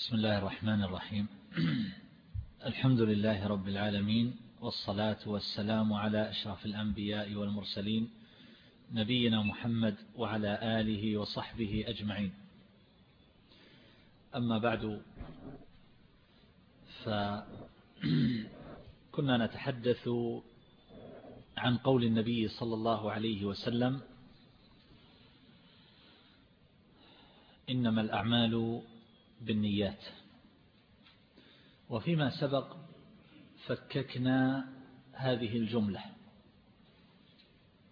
بسم الله الرحمن الرحيم. الحمد لله رب العالمين والصلاة والسلام على أشرف الأنبياء والمرسلين نبينا محمد وعلى آله وصحبه أجمعين. أما بعد فكنا نتحدث عن قول النبي صلى الله عليه وسلم إنما الأعمال بالنيات. وفيما سبق فككنا هذه الجملة.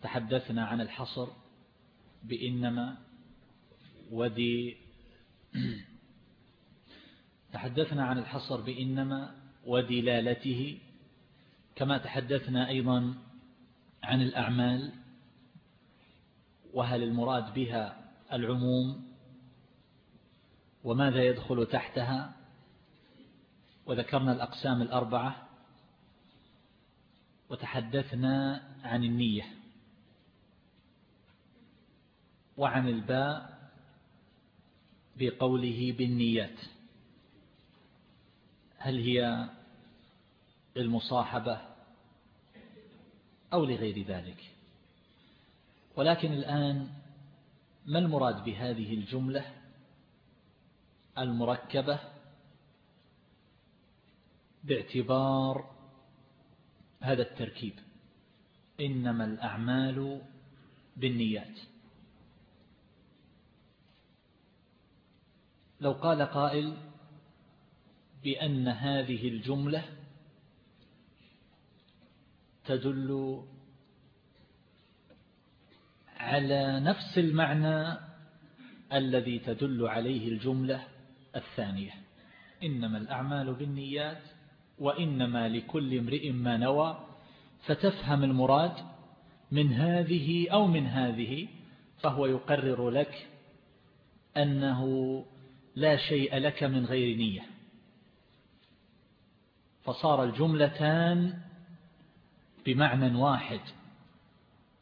تحدثنا عن الحصر بإنما وذي تحدثنا عن الحصر بإنما ودلالته كما تحدثنا أيضا عن الأعمال وهل المراد بها العموم وماذا يدخل تحتها؟ وذكرنا الأقسام الأربعة. وتحدثنا عن النية وعن الباء بقوله بالنيات. هل هي المصاحبة أو لغير ذلك؟ ولكن الآن ما المراد بهذه الجملة؟ المركبة باعتبار هذا التركيب. إنما الأعمال بالنيات. لو قال قائل بأن هذه الجملة تدل على نفس المعنى الذي تدل عليه الجملة الثانية. إنما الأعمال بالنيات وإنما لكل امرئ ما نوى فتفهم المراد من هذه أو من هذه فهو يقرر لك أنه لا شيء لك من غير نية. فصار الجملتان بمعنى واحد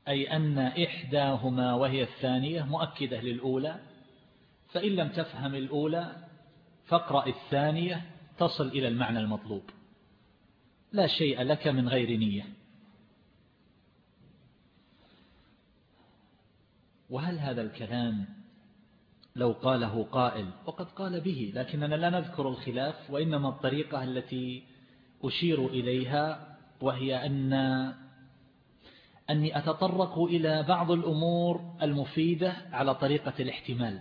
أي أن إحداهما وهي الثانية مؤكدة للأولى فإن لم تفهم الأولى فاقرأ الثانية تصل إلى المعنى المطلوب. لا شيء لك من غير نية. وهل هذا الكلام لو قاله قائل؟ وقد قال به لكننا لا نذكر الخلاف وإنما الطريقة التي أشير إليها وهي أن أني أتطرق إلى بعض الأمور المفيدة على طريقة الاحتمال.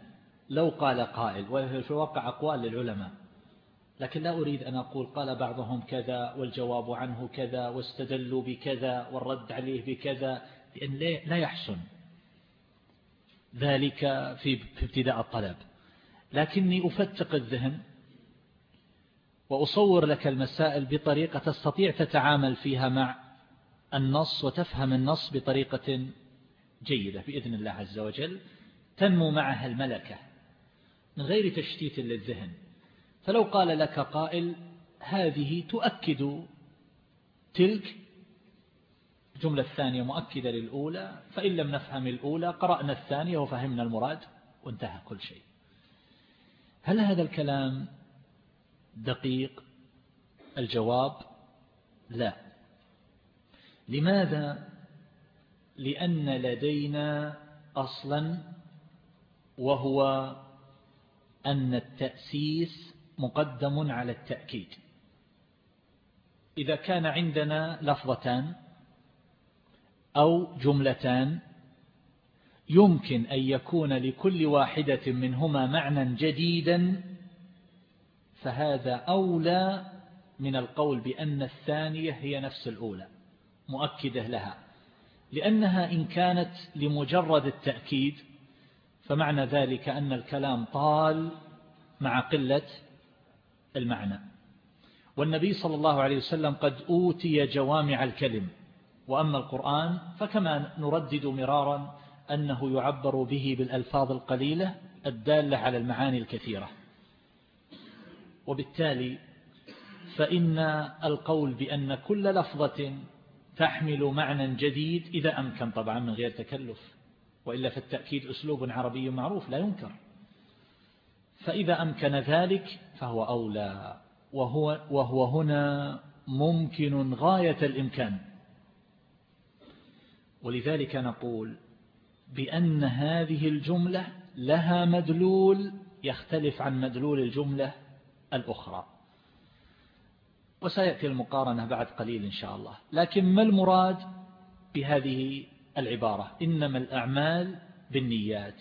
لو قال قائل وفي الواقع أقوال للعلماء. لكن لا أريد أن أقول قال بعضهم كذا والجواب عنه كذا واستدلوا بكذا والرد عليه بكذا لأن لا يحسن ذلك في ابتداء الطلب. لكني أفتق الذهن وأصور لك المسائل بطريقة تستطيع تتعامل فيها مع النص وتفهم النص بطريقة جيدة بإذن الله عز وجل تنمو معها الملكة. من غير تشتيت للذهن. فلو قال لك قائل هذه تؤكد تلك الجملة الثانية مؤكدة للأولى فإن لم نفهم الأولى قرأنا الثانية وفهمنا المراد وانتهى كل شيء. هل هذا الكلام دقيق؟ الجواب لا. لماذا؟ لأن لدينا أصلا وهو أن التأسيس مقدم على التأكيد. إذا كان عندنا لفظتان أو جملتان يمكن أن يكون لكل واحدة منهما معنى جديدا فهذا أولى من القول بأن الثانية هي نفس الأولى مؤكدة لها لأنها إن كانت لمجرد التأكيد فمعنى ذلك أن الكلام طال مع قلة المعنى. والنبي صلى الله عليه وسلم قد أوتي جوامع الكلم وأما القرآن فكما نردد مرارا أنه يعبر به بالألفاظ القليلة الدالة على المعاني الكثيرة. وبالتالي فإن القول بأن كل لفظة تحمل معنى جديد إذا أمكن طبعا من غير تكلف. وإلا فالتأكيد أسلوب عربي معروف لا ينكر. فإذا أمكن ذلك فهو أولى وهو, وهو هنا ممكن غاية الإمكان. ولذلك نقول بأن هذه الجملة لها مدلول يختلف عن مدلول الجملة الأخرى. وسيأتي المقارنة بعد قليل إن شاء الله. لكن ما المراد بهذه العبارة. إنما الأعمال بالنيات.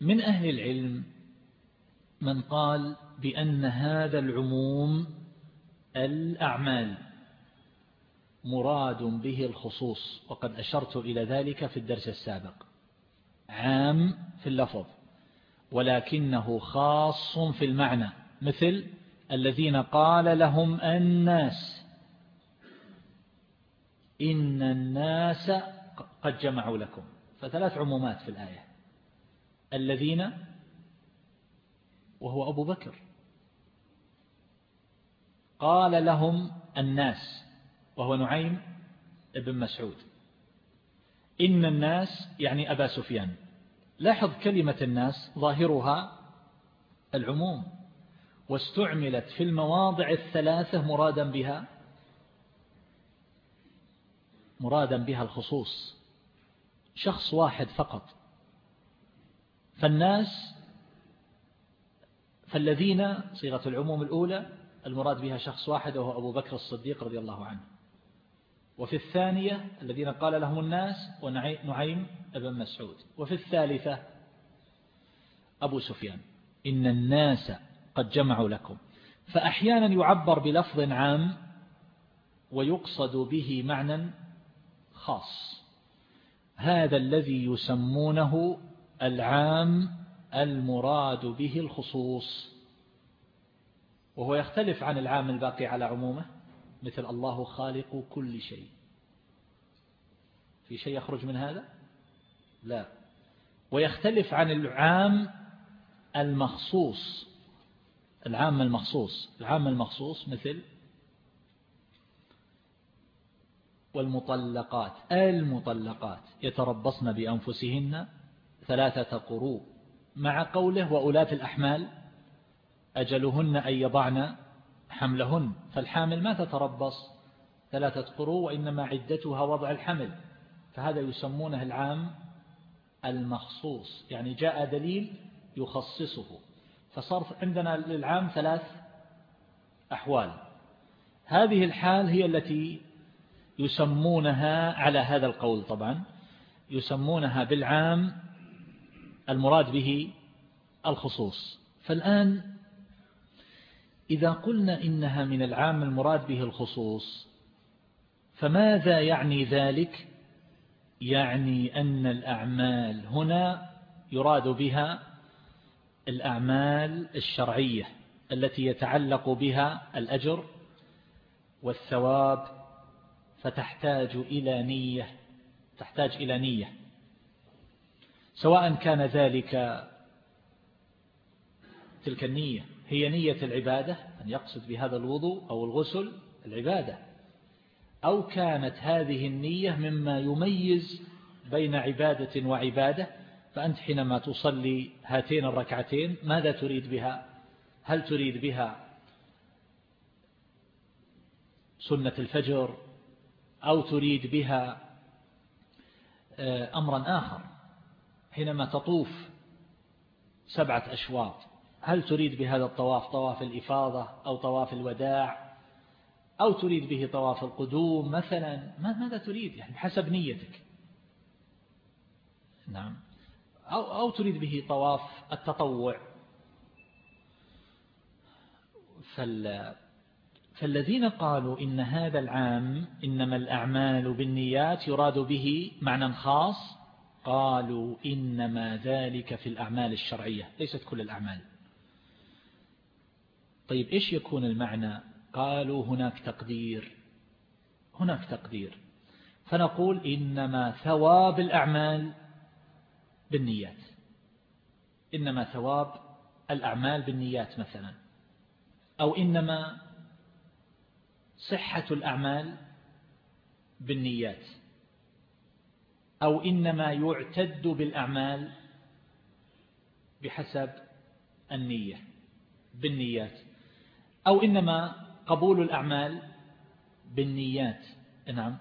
من أهل العلم من قال بأن هذا العموم الأعمال مراد به الخصوص وقد أشرت إلى ذلك في الدرس السابق. عام في اللفظ ولكنه خاص في المعنى مثل الذين قال لهم الناس. إن الناس قد جمعوا لكم. فثلاث عمومات في الآية. الذين وهو أبو بكر. قال لهم الناس وهو نعيم ابن مسعود. إن الناس يعني أبا سفيان. لاحظ كلمة الناس ظاهرها العموم. واستعملت في المواضع الثلاثة مرادا بها. مرادا بها الخصوص. شخص واحد فقط. فالناس فالذين صيغة العموم الأولى المراد بها شخص واحد وهو أبو بكر الصديق رضي الله عنه. وفي الثانية الذين قال لهم الناس ونعيم ابن مسعود. وفي الثالثة أبو سفيان. إن الناس قد جمعوا لكم. فأحيانا يعبر بلفظ عام ويقصد به معنى خاص. هذا الذي يسمونه العام المراد به الخصوص. وهو يختلف عن العام الباقي على عمومه مثل الله خالق كل شيء. في شيء يخرج من هذا؟ لا. ويختلف عن العام المخصوص. العام المخصوص. العام المخصوص مثل والمطلقات المطلقات. يتربصن بأنفسهن ثلاثة قروء. مع قوله وأولاة الأحمال أجلهن أن يضعن حملهن. فالحامل ما تتربص؟ ثلاثة قروء وإنما عدتها وضع الحمل. فهذا يسمونه العام المخصوص يعني جاء دليل يخصصه. فصار عندنا للعام ثلاث أحوال. هذه الحال هي التي يسمونها على هذا القول طبعا يسمونها بالعام المراد به الخصوص. فالآن إذا قلنا إنها من العام المراد به الخصوص فماذا يعني ذلك؟ يعني أن الأعمال هنا يراد بها الأعمال الشرعية التي يتعلق بها الأجر والثواب فتحتاج إلى نية تحتاج إلى نية. سواء كان ذلك تلك النية هي نية العبادة أن يقصد بهذا الوضوء أو الغسل العبادة أو كانت هذه النية مما يميز بين عبادة وعبادة فأنت حينما تصلي هاتين الركعتين ماذا تريد بها؟ هل تريد بها سنة الفجر أو تريد بها آه، أمرا آخر حينما تطوف سبعة أشواط. هل تريد بهذا الطواف طواف الإفاضة أو طواف الوداع؟ أو تريد به طواف القدوم مثلا؟ ماذا تريد؟ يعني بحسب نيتك. نعم. أو, أو تريد به طواف التطوع. فال فالذين قالوا إن هذا العام إنما الأعمال بالنيات يراد به معنى خاص قالوا إنما ذلك في الأعمال الشرعية ليست كل الأعمال. طيب إيش يكون المعنى؟ قالوا هناك تقدير. هناك تقدير. فنقول إنما ثواب الأعمال بالنيات. إنما ثواب الأعمال بالنيات مثلا. أو إنما صحة الأعمال بالنيات أو إنما يعتد بالأعمال بحسب النية بالنيات أو إنما قبول الأعمال بالنيات. نعم.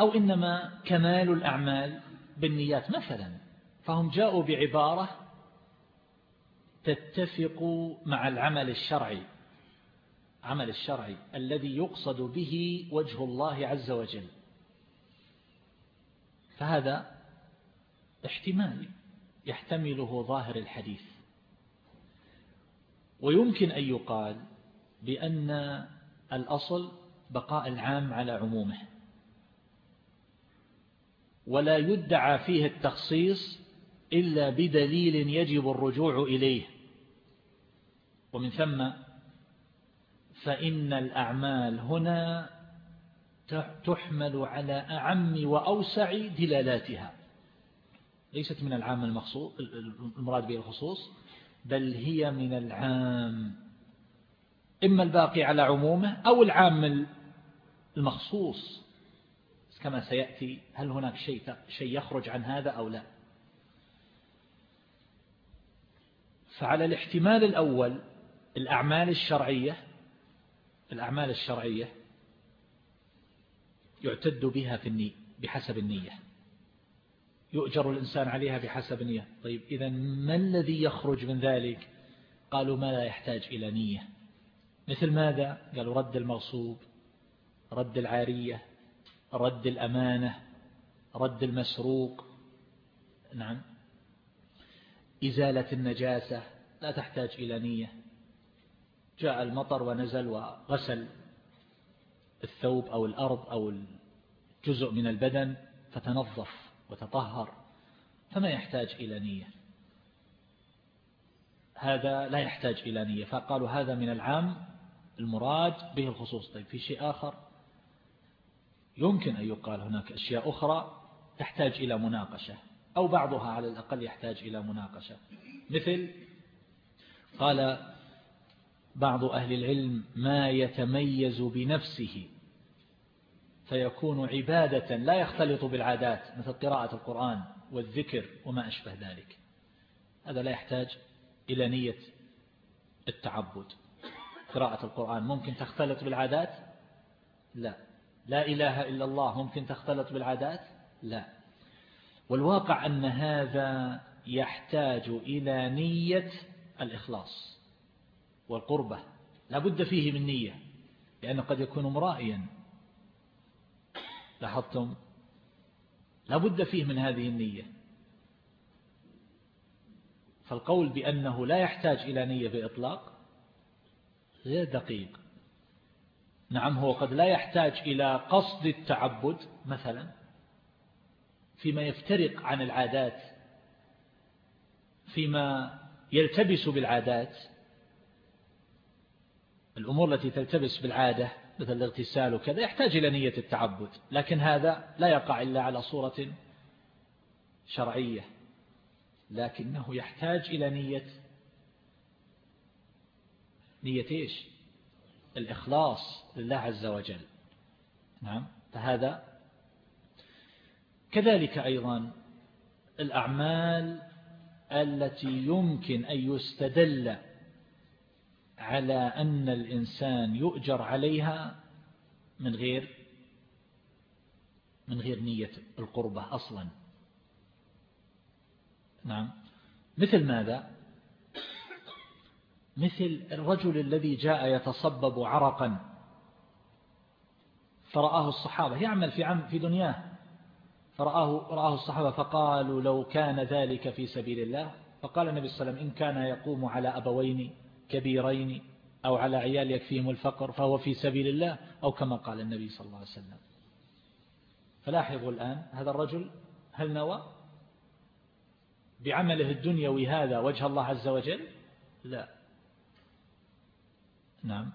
أو إنما كمال الأعمال بالنيات مثلا فهم جاءوا بعبارة تتفق مع العمل الشرعي. عمل الشرعي الذي يقصد به وجه الله عز وجل. فهذا احتمال يحتمله ظاهر الحديث. ويمكن أن يقال بأن الأصل بقاء العام على عمومه ولا يدعى فيه التخصيص إلا بدليل يجب الرجوع إليه. ومن ثم فإن الأعمال هنا تحمل على أعم وأوسع دلالاتها. ليست من العام المخصوص المراد به الخصوص بل هي من العام إما الباقي على عمومه أو العام المخصوص. كما سيأتي هل هناك شيء شيء يخرج عن هذا أو لا؟ فعلى الاحتمال الأول الأعمال الشرعية الأعمال الشرعية يعتد بها في النية بحسب النية. يؤجر الإنسان عليها بحسب النية. طيب إذا ما الذي يخرج من ذلك؟ قالوا ما لا يحتاج إلى نية. مثل ماذا؟ قالوا رد المغصوب رد العارية رد الأمانة رد المسروق. نعم. إزالة النجاسة لا تحتاج إلى نية. جاء المطر ونزل وغسل الثوب أو الأرض أو الجزء من البدن فتنظف وتطهر فما يحتاج إلى نية. هذا لا يحتاج إلى نية. فقالوا هذا من العام المراد به الخصوص. طيب في شيء آخر؟ يمكن أن يقال هناك أشياء أخرى تحتاج إلى مناقشة أو بعضها على الأقل يحتاج إلى مناقشة. مثل قال بعض أهل العلم ما يتميز بنفسه فيكون عبادة لا يختلط بالعادات مثل قراءة القرآن والذكر وما أشبه ذلك. هذا لا يحتاج إلى نية التعبد. قراءة القرآن ممكن تختلط بالعادات؟ لا. لا إله إلا الله ممكن تختلط بالعادات؟ لا. والواقع أن هذا يحتاج إلى نية الإخلاص. والقربة لا بد فيه من نية لأنه قد يكون مرائيا لاحظتم؟ لا بد فيه من هذه النية. فالقول بأنه لا يحتاج إلى نية بإطلاق غير دقيق. نعم هو قد لا يحتاج إلى قصد التعبد مثلا فيما يفترق عن العادات فيما يلتبس بالعادات الأمور التي تلتبس بالعادة مثل الاغتسال وكذا يحتاج إلى نية التعبد. لكن هذا لا يقع إلا على صورة شرعية. لكنه يحتاج إلى نية نية إيش؟ الإخلاص لله عز وجل. نعم. فهذا كذلك أيضا الأعمال التي يمكن أن يستدل على أن الإنسان يؤجر عليها من غير من غير نية القربة أصلا. نعم. مثل ماذا؟ مثل الرجل الذي جاء يتصبب عرقا. فرآه الصحابة يعمل في عم في دنياه. فرآه رآه الصحابة فقالوا لو كان ذلك في سبيل الله فقال النبي صلى الله عليه وسلم إن كان يقوم على أبوين كبيرين أو على عيال يكفيهم الفقر فهو في سبيل الله أو كما قال النبي صلى الله عليه وسلم. فلاحظوا الآن هذا الرجل هل نوى بعمله الدنيوي هذا وجه الله عز وجل؟ لا. نعم.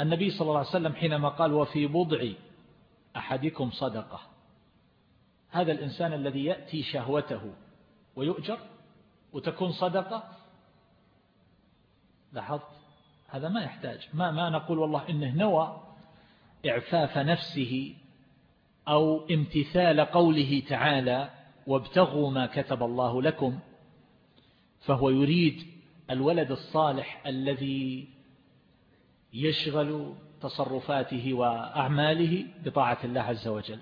النبي صلى الله عليه وسلم حينما قال وفي بضع أحدكم صدقة هذا الإنسان الذي يأتي شهوته ويؤجر وتكون صدقة لاحظت؟ هذا ما يحتاج. ما ما نقول والله إنه نوى إعفاف نفسه أو امتثال قوله تعالى وابتغوا ما كتب الله لكم فهو يريد الولد الصالح الذي يشغل تصرفاته وأعماله بطاعة الله عز وجل.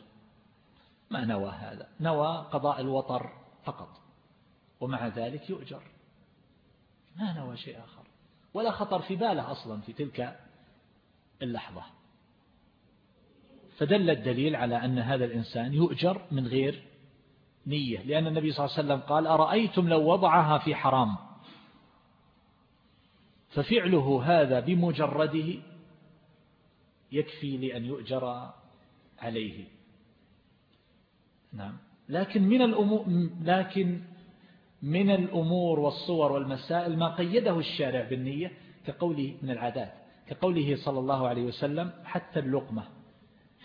ما نوى هذا؟ نوى قضاء الوطر فقط ومع ذلك يؤجر. ما نوى شيء آخر. ولا خطر في باله أصلا في تلك اللحظة. فدل الدليل على أن هذا الإنسان يؤجر من غير نية لأن النبي صلى الله عليه وسلم قال أرأيتم لو وضعها في حرام؟ ففعله هذا بمجرده يكفي لأن يؤجر عليه. نعم. لكن من الأمور لكن من الأمور والصور والمسائل ما قيده الشارع بالنية كقوله من العادات كقوله صلى الله عليه وسلم حتى اللقمة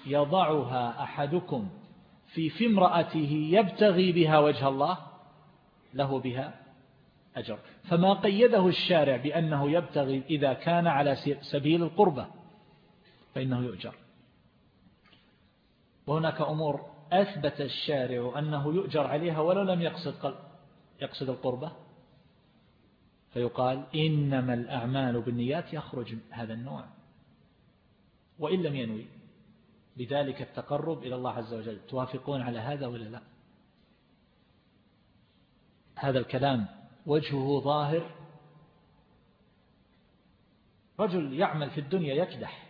يضعها أحدكم في في امرأته يبتغي بها وجه الله له بها أجر. فما قيده الشارع بأنه يبتغي إذا كان على سبيل القربة فإنه يؤجر. وهناك أمور أثبت الشارع أنه يؤجر عليها ولو لم يقصد يقصد القربة؟ فيقال إنما الأعمال بالنيات يخرج هذا النوع وإن لم ينوي بذلك التقرب إلى الله عز وجل. توافقون على هذا ولا لا؟ هذا الكلام وجهه ظاهر. رجل يعمل في الدنيا يكدح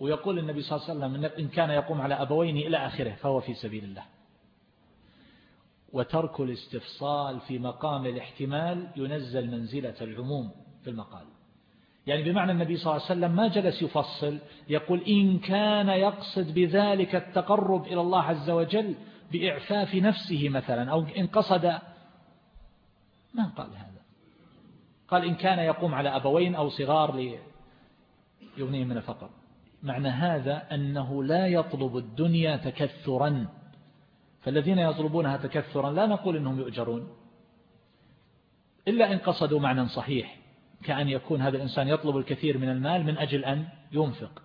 ويقول النبي صلى الله عليه وسلم إن كان يقوم على أبوين إلى آخره فهو في سبيل الله. وترك الاستفصال في مقام الاحتمال ينزل منزلة العموم في المقال. يعني بمعنى النبي صلى الله عليه وسلم ما جلس يفصل يقول إن كان يقصد بذلك التقرب إلى الله عز وجل بإعفاف نفسه مثلا أو إن قصد ما قال هذا؟ قال إن كان يقوم على أبوين أو صغار ليغنيهم من الفقر. معنى هذا أنه لا يطلب الدنيا تكثرا. فالذين يطلبونها تكثرا لا نقول إنهم يؤجرون إلا إن قصدوا معنى صحيح كأن يكون هذا الإنسان يطلب الكثير من المال من أجل أن ينفق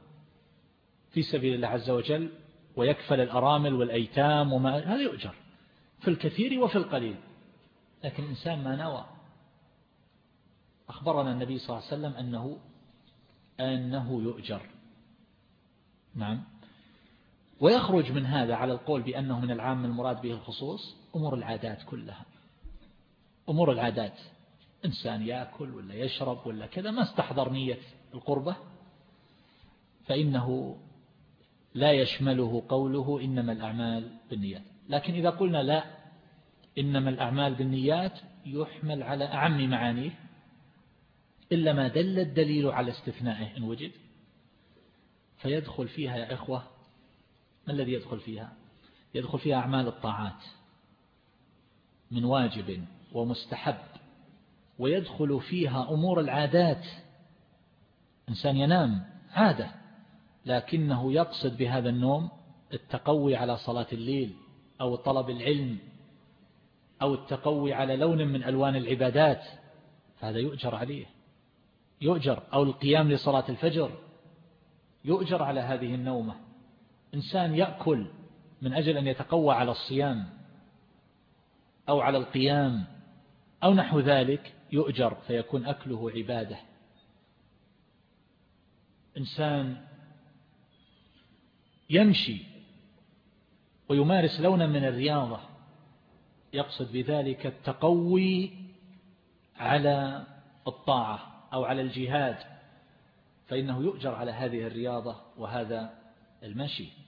في سبيل الله عز وجل ويكفل الأرامل والأيتام وما هذا يؤجر في الكثير وفي القليل. لكن الإنسان ما نوى. أخبرنا النبي صلى الله عليه وسلم أنه أنه يؤجر. نعم. ويخرج من هذا على القول بأنه من العام المراد به الخصوص أمور العادات كلها. أمور العادات إنسان يأكل ولا يشرب ولا كذا ما استحضر نية القربة. فإنه لا يشمله قوله إنما الأعمال بالنيات. لكن إذا قلنا لا إنما الأعمال بالنيات يحمل على أعم معانيه إلا ما دل الدليل على استثنائه إن وجد. فيدخل فيها يا إخوة ما الذي يدخل فيها؟ يدخل فيها أعمال الطاعات من واجب ومستحب ويدخل فيها أمور العادات. إنسان ينام عادة لكنه يقصد بهذا النوم التقوي على صلاة الليل أو طلب العلم أو التقوي على لون من ألوان العبادات. فهذا يؤجر عليه يؤجر أو القيام لصلاة الفجر يؤجر على هذه النومة. إنسان يأكل من أجل أن يتقوى على الصيام أو على القيام أو نحو ذلك يؤجر فيكون أكله عبادة. إنسان يمشي ويمارس لونا من الرياضة يقصد بذلك التقوي على الطاعة أو على الجهاد فإنه يؤجر على هذه الرياضة وهذا المشي.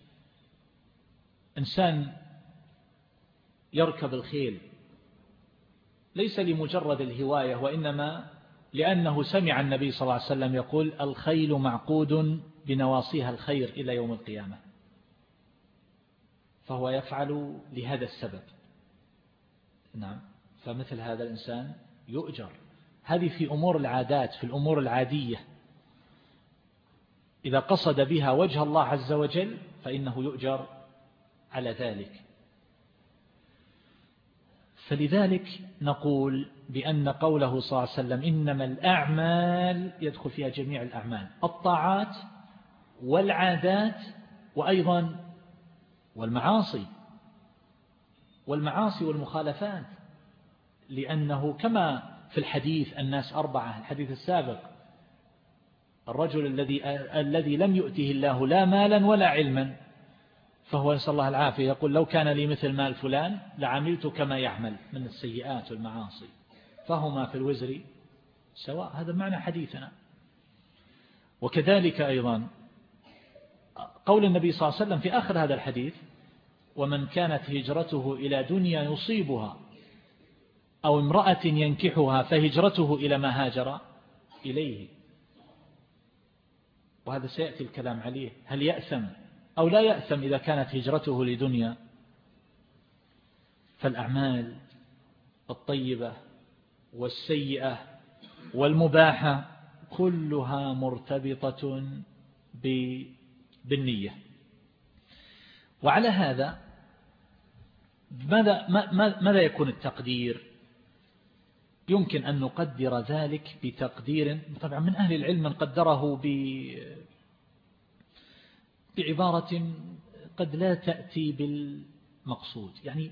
إنسان يركب الخيل. ليس لمجرد الهواية وإنما لأنه سمع النبي صلى الله عليه وسلم يقول الخيل معقود بنواصيها الخير إلى يوم القيامة. فهو يفعل لهذا السبب. نعم فمثل هذا الإنسان يؤجر. هذه في أمور العادات في الأمور العادية. إذا قصد بها وجه الله عز وجل فإنه يؤجر على ذلك. فلذلك نقول بأن قوله صلى الله عليه وسلم إنما الأعمال يدخل فيها جميع الأعمال الطاعات والعادات وأيضا والمعاصي والمعاصي والمخالفات لأنه كما في الحديث الناس أربعة الحديث السابق الرجل الذي الذي لم يؤته الله لا مالا ولا علما فهو نسأل الله العافية يقول لو كان لي مثل مال فلان لعملت كما يعمل من السيئات والمعاصي. فهما في الوزر سواء. هذا معنى حديثنا. وكذلك أيضا قول النبي صلى الله عليه وسلم في آخر هذا الحديث ومن كانت هجرته إلى دنيا يصيبها أو امرأة ينكحها فهجرته إلى ما هاجر إليه. وهذا سيأتي الكلام عليه. هل يأثم أو لا يأثم إذا كانت هجرته لدنيا فالأعمال الطيبة والسيئة والمباحة كلها مرتبطة بالنية. وعلى هذا ماذا, ماذا يكون التقدير؟ يمكن أن نقدر ذلك بتقدير طبعا من أهل العلم من قدره بعبارة قد لا تأتي بالمقصود. يعني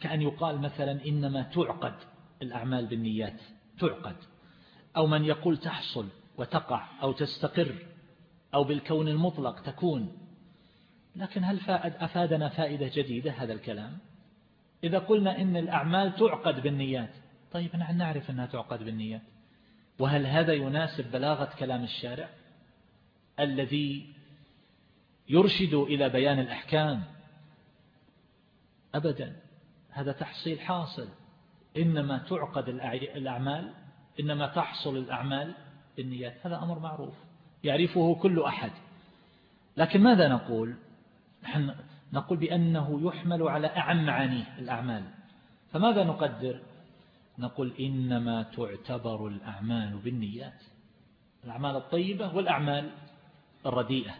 كأن يقال مثلا إنما تعقد الأعمال بالنيات تعقد. أو من يقول تحصل وتقع أو تستقر أو بالكون المطلق تكون. لكن هل أفادنا فائدة جديدة هذا الكلام؟ إذا قلنا إن الأعمال تعقد بالنيات طيب نحن نعرف أنها تعقد بالنيات. وهل هذا يناسب بلاغة كلام الشارع؟ الذي يرشد إلى بيان الأحكام. أبدا هذا تحصيل حاصل. إنما تعقد الأعمال إنما تحصل الأعمال بالنيات. هذا أمر معروف يعرفه كل أحد. لكن ماذا نقول؟ نحن نقول بأنه يحمل على أعم معانيه الأعمال. فماذا نقدر؟ نقول إنما تعتبر الأعمال بالنيات. الأعمال الطيبة والأعمال الرديئة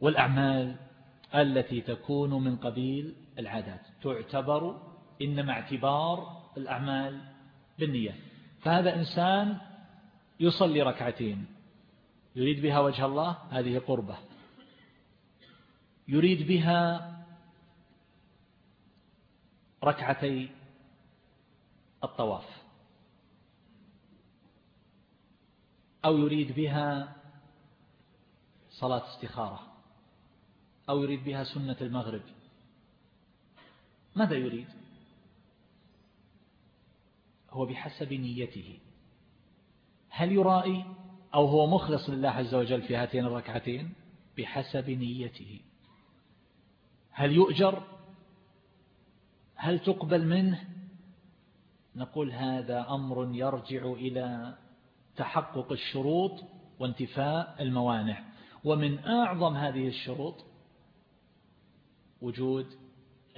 والأعمال التي تكون من قبيل العادات تعتبر إنما اعتبار الأعمال بالنية. فهذا إنسان يصلي ركعتين يريد بها وجه الله هذه قربة. يريد بها ركعتي الطواف. أو يريد بها صلاة استخارة. أو يريد بها سنة المغرب. ماذا يريد؟ هو بحسب نيته. هل يرائي أو هو مخلص لله عز وجل في هاتين الركعتين؟ بحسب نيته. هل يؤجر؟ هل تقبل منه؟ نقول هذا أمر يرجع إلى تحقق الشروط وانتفاء الموانع. ومن أعظم هذه الشروط وجود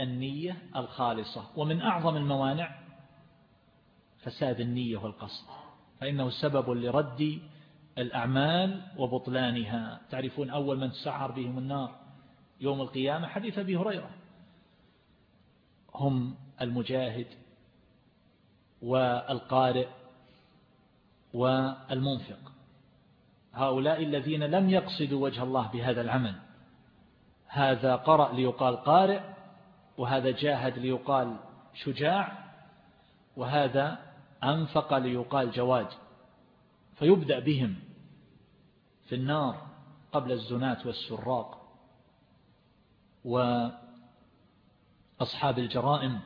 النية الخالصة ومن أعظم الموانع فساد النية والقصد فإنه سبب لرد الأعمال وبطلانها. تعرفون أول من تسعر بهم النار يوم القيامة؟ حديث أبي هريرة. هم المجاهد والقارئ والمنفق. هؤلاء الذين لم يقصدوا وجه الله بهذا العمل. هذا قرأ ليقال قارئ وهذا جاهد ليقال شجاع وهذا أنفق ليقال جواد. فيبدأ بهم في النار قبل الزنات والسراق. وأصحاب الجرائم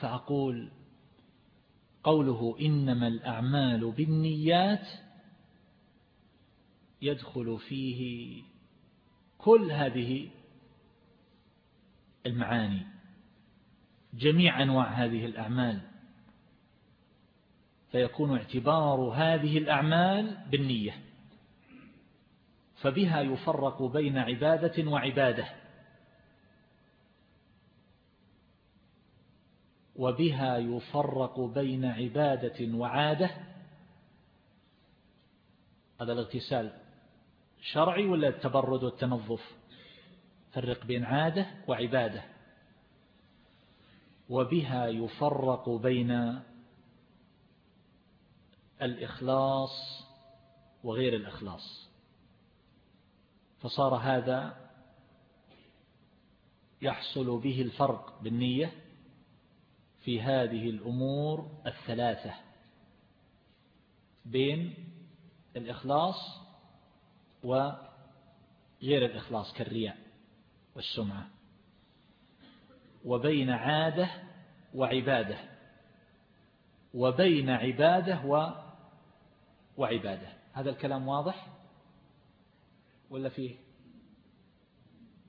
فأقول قوله إنما الأعمال بالنيات يدخل فيه كل هذه المعاني جميع أنواع هذه الأعمال. فيكون اعتبار هذه الأعمال بالنية فبها يفرق بين عبادة وعبادة. وبها يفرق بين عبادة وعادة؟ هذا الاغتسال شرعي ولا التبرد والتنظف؟ فرق بين عادة وعبادة. وبها يفرق بين الإخلاص وغير الإخلاص. فصار هذا يحصل به الفرق بالنية في هذه الأمور الثلاثة بين الإخلاص وغير الإخلاص كالرياء والسمعة وبين عادة وعبادة وبين عبادة و وعبادة. هذا الكلام واضح؟ ولا فيه؟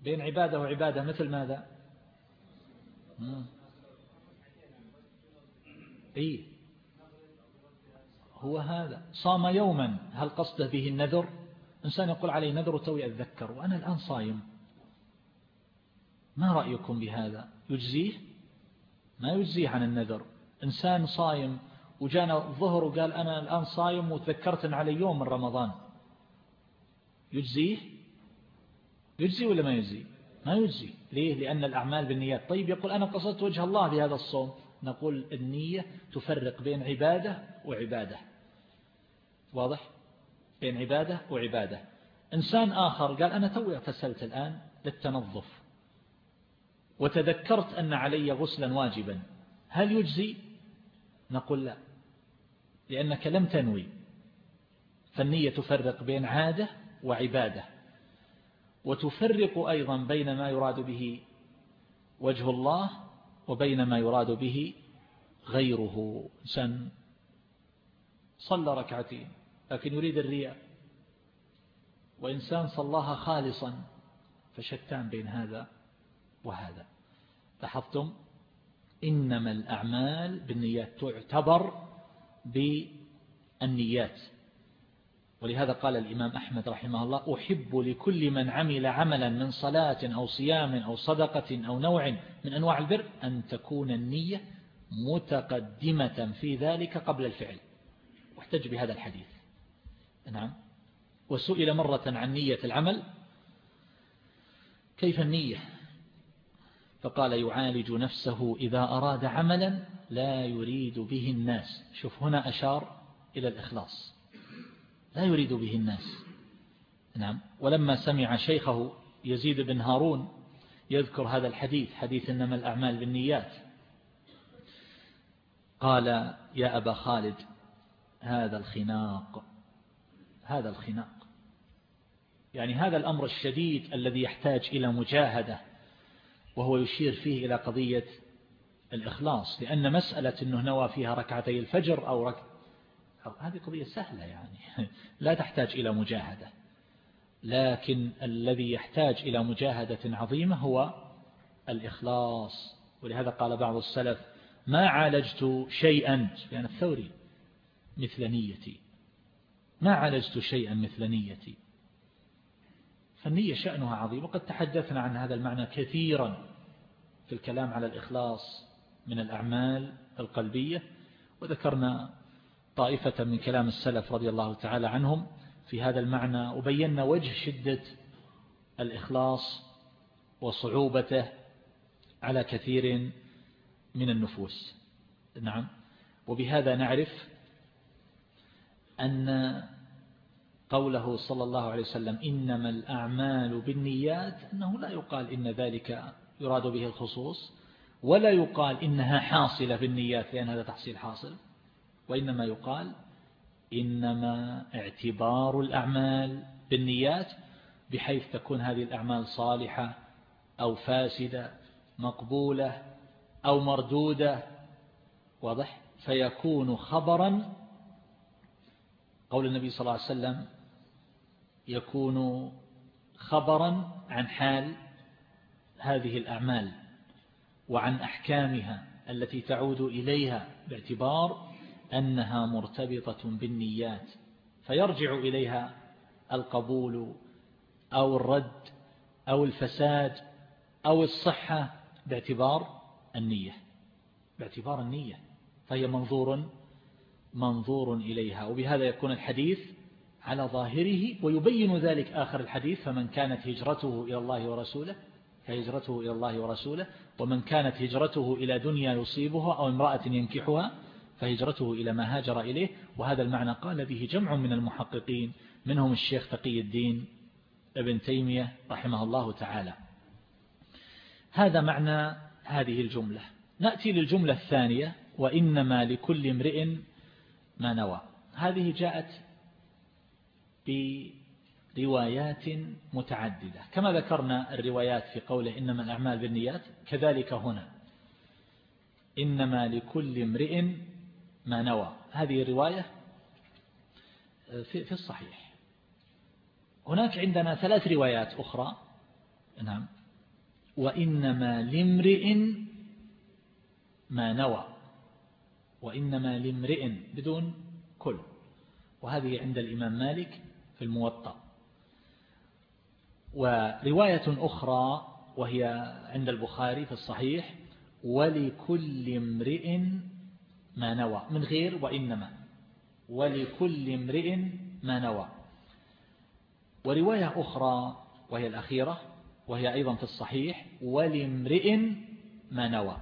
بين عبادة وعبادة مثل ماذا؟ إيه هو هذا. صام يوما. هل قصده به النذر؟ إنسان يقول علي نذر توي أتذكر وأنا الآن صايم. ما رأيكم بهذا؟ يجزيه؟ ما يجزيه عن النذر. إنسان صايم وجانا الظهر وقال أنا الآن صايم وتذكرت أن علي يوم من رمضان. يجزيه؟ يجزي ولا ما يجزي؟ ما يجزي. ليه؟ لأن الأعمال بالنيات. طيب يقول أنا قصدت وجه الله بهذا الصوم. نقول النية تفرق بين عبادة وعبادة. واضح؟ بين عبادة وعبادة. إنسان آخر قال أنا توي اغتسلت الآن للتنظف. وتذكرت أن علي غسلا واجبا. هل يجزي؟ نقول لا لأنك لم تنوي. فالنية تفرق بين عادة وعبادة. وتفرق أيضا بين ما يراد به وجه الله وبين ما يراد به غيره. إنسان صلى ركعتين لكن يريد الرياء. وإنسان صلاها خالصا فشتان بين هذا وهذا. لاحظتم؟ إنما الأعمال بالنيات تعتبر بالنيات. ولهذا قال الإمام أحمد رحمه الله أحب لكل من عمل عملا من صلاة أو صيام أو صدقة أو نوع من أنواع البر أن تكون النية متقدمة في ذلك قبل الفعل. واحتج بهذا الحديث. نعم. وسئل مرة عن نية العمل كيف النية؟ فقال يعالج نفسه إذا أراد عملا لا يريد به الناس. شوف هنا أشار إلى الإخلاص. لا يريد به الناس. نعم. ولما سمع شيخه يزيد بن هارون يذكر هذا الحديث حديث إنما الأعمال بالنيات. قال يا أبا خالد هذا الخناق هذا الخناق. يعني هذا الأمر الشديد الذي يحتاج إلى مجاهدة وهو يشير فيه إلى قضية الإخلاص. لأن مسألة أنه نوى فيها ركعتي الفجر أو. هذه قضية سهلة يعني. لا تحتاج إلى مجاهدة. لكن الذي يحتاج إلى مجاهدة عظيمة هو الإخلاص. ولهذا قال بعض السلف ما عالجت شيئا يعني الثوري مثل نيتي. ما عالجت شيئا مثل نيتي. فالنية شأنها عظيم. وقد تحدثنا عن هذا المعنى كثيرا في الكلام على الإخلاص من الأعمال القلبية. وذكرنا طائفة من كلام السلف رضي الله تعالى عنهم في هذا المعنى وبينا وجه شدة الإخلاص وصعوبته على كثير من النفوس. نعم. وبهذا نعرف أن قوله صلى الله عليه وسلم إنما الأعمال بالنيات أنه لا يقال إن ذلك يراد به الخصوص ولا يقال إنها حاصلة بالنيات لأن هذا تحصيل حاصل. وإنما يقال إنما اعتبار الأعمال بالنيات بحيث تكون هذه الأعمال صالحة أو فاسدة مقبولة أو مردودة. واضح؟ فيكون خبرا قول النبي صلى الله عليه وسلم يكون خبرا عن حال هذه الأعمال وعن أحكامها التي تعود إليها باعتبار أنها مرتبطة بالنيات فيرجع إليها القبول أو الرد أو الفساد أو الصحة باعتبار النية باعتبار النية فهي منظور منظور إليها. وبهذا يكون الحديث على ظاهره ويبين ذلك آخر الحديث فمن كانت هجرته إلى الله ورسوله فهجرته إلى الله ورسوله ومن كانت هجرته إلى دنيا يصيبها أو امرأة ينكحها فهجرته إلى ما هاجر إليه وهذا المعنى قال به جمع من المحققين منهم الشيخ تقي الدين ابن تيمية رحمه الله تعالى. هذا معنى هذه الجملة. نأتي للجملة الثانية وإنما لكل امرئ ما نوى. هذه جاءت بروايات متعددة. كما ذكرنا الروايات في قوله إنما الأعمال بالنيات كذلك هنا. إنما لكل امرئ ما نوى. هذه الرواية في الصحيح. هناك عندنا ثلاث روايات أخرى. نعم. وإنما لامرئ ما نوى. وإنما لامرئ بدون كل. وهذه عند الإمام مالك في الموطأ. ورواية أخرى وهي عند البخاري في الصحيح ولكل امرئ ما نوى من غير وإنما. ولكل امرئ ما نوى. ورواية أخرى وهي الأخيرة وهي أيضا في الصحيح ولامرئ ما نوى.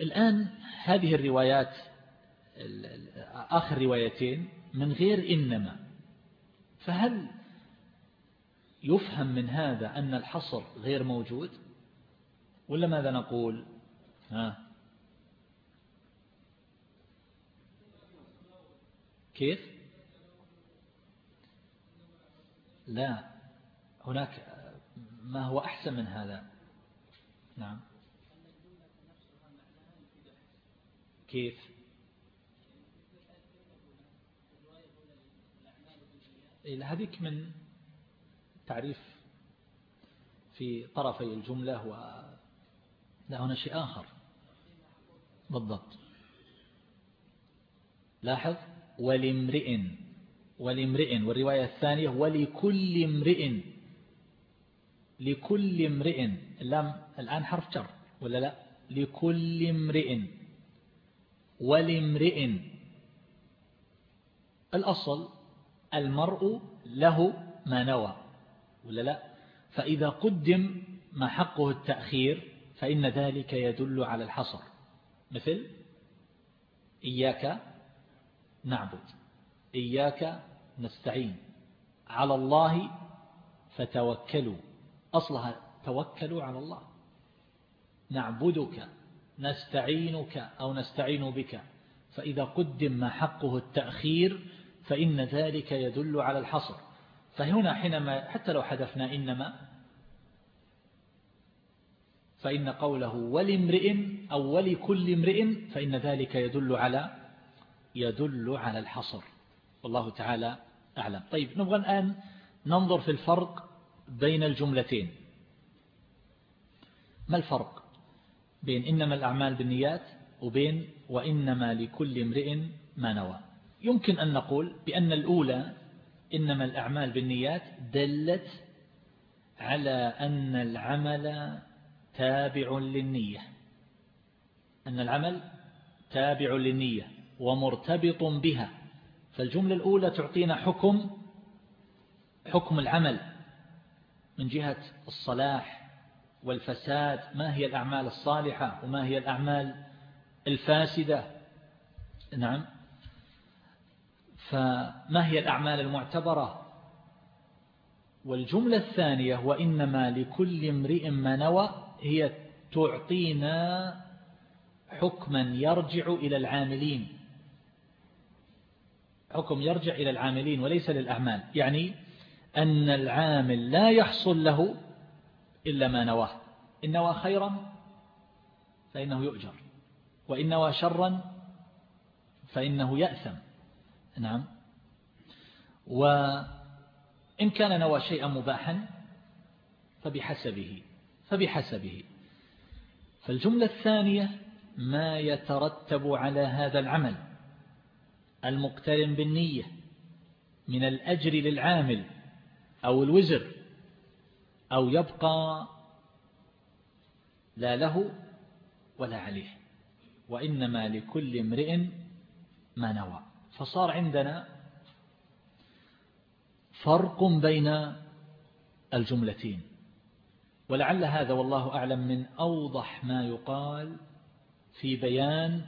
الآن هذه الروايات آخر روايتين من غير إنما. فهل يفهم من هذا أن الحصر غير موجود؟ ولا ماذا نقول؟ ها؟ كيف؟ لا هناك ما هو أحسن من هذا؟ نعم. كيف؟ إيه هذيك من تعريف في طرفي الجملة و لا هنا شيء آخر. بالضبط. لاحظ؟ ولامرئ ولامرئ. والرواية الثانية ولكل امرئ لكل امرئ. اللام الآن حرف جر ولا لا؟ لكل امرئ ولامرئ. الأصل المرء له ما نوى ولا لا؟ فإذا قدم ما حقه التأخير فإن ذلك يدل على الحصر. مثل إياك نعبد إياك نستعين. على الله فتوكلوا. أصلها توكلوا على الله. نعبدك نستعينك أو نستعين بك. فإذا قدم ما حقه التأخير فإن ذلك يدل على الحصر. فهنا حينما حتى لو حذفنا إنما فإن قوله ولامرئ أو ولكل امرئ فإن ذلك يدل على يدل على الحصر. والله تعالى أعلم. طيب نبغى الآن ننظر في الفرق بين الجملتين. ما الفرق بين إنما الأعمال بالنيات وبين وإنما لكل امرئ ما نوى؟ يمكن أن نقول بأن الأولى إنما الأعمال بالنيات دلت على أن العمل تابع للنية. أن العمل تابع للنية. ومرتبط بها. فالجملة الأولى تعطينا حكم حكم العمل من جهة الصلاح والفساد. ما هي الأعمال الصالحة وما هي الأعمال الفاسدة؟ نعم. فما هي الأعمال المعتبرة؟ والجملة الثانية وإنما لكل امرئ ما نوى هي تعطينا حكما يرجع إلى العاملين. حكم يرجع إلى العاملين وليس للأعمال. يعني أن العامل لا يحصل له إلا ما نواه. إن نوى خيرا فإنه يؤجر. وإن نوى شرا فإنه يأثم. نعم. وإن كان نوى شيئا مباحا فبحسبه. فبحسبه. فالجملة الثانية ما يترتب على هذا العمل. المقترن بالنية من الأجر للعامل أو الوزر أو يبقى لا له ولا عليه وإنما لكل امرئ ما نوى. فصار عندنا فرق بين الجملتين ولعل هذا والله أعلم من أوضح ما يقال في بيان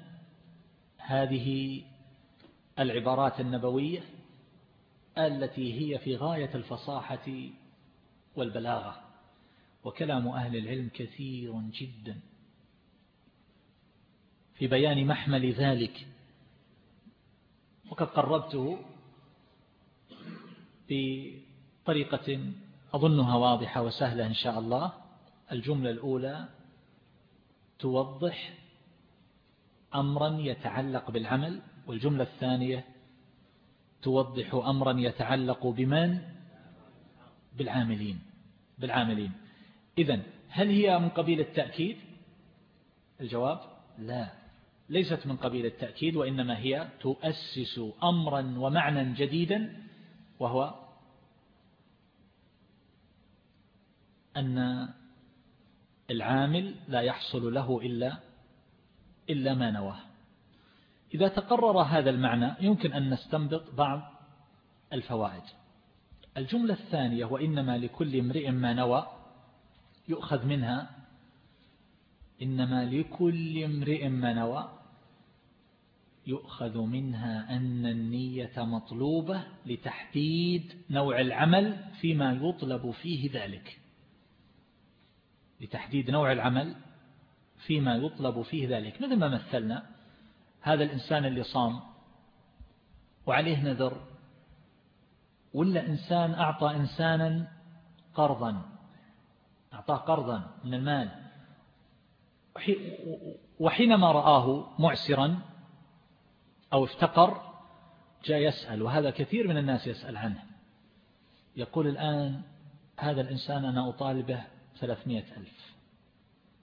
هذه العبارات النبوية التي هي في غاية الفصاحة والبلاغة وكلام أهل العلم كثير جدا. في بيان محمل ذلك وقد قربته بطريقة أظنها واضحة وسهلة إن شاء الله. الجملة الأولى توضح أمرا يتعلق بالعمل. والجملة الثانية توضح أمرا يتعلق بمن؟ بالعاملين. بالعاملين. إذن هل هي من قبيل التأكيد؟ الجواب لا. ليست من قبيل التأكيد وإنما هي تؤسس أمرا ومعنى جديدا وهو أن العامل لا يحصل له إلا إلا ما نواه. إذا تقرر هذا المعنى يمكن أن نستنبط بعض الفوائد. الجملة الثانية وإنما لكل امرئ ما نوى يؤخذ منها إنما لكل امرئ ما نوى يؤخذ منها أن النية مطلوبة لتحديد نوع العمل فيما يطلب فيه ذلك. لتحديد نوع العمل فيما يطلب فيه ذلك. مثل ما مثلنا هذا الإنسان اللي صام وعليه نذر ولا إنسان أعطى إنسانا قرضا؟ أعطاه قرضا من المال. وحينما رآه معسرا أو افتقر جاء يسأل وهذا كثير من الناس يسأل عنه. يقول الآن هذا الإنسان أنا أطالبه ثلاثمائة ألف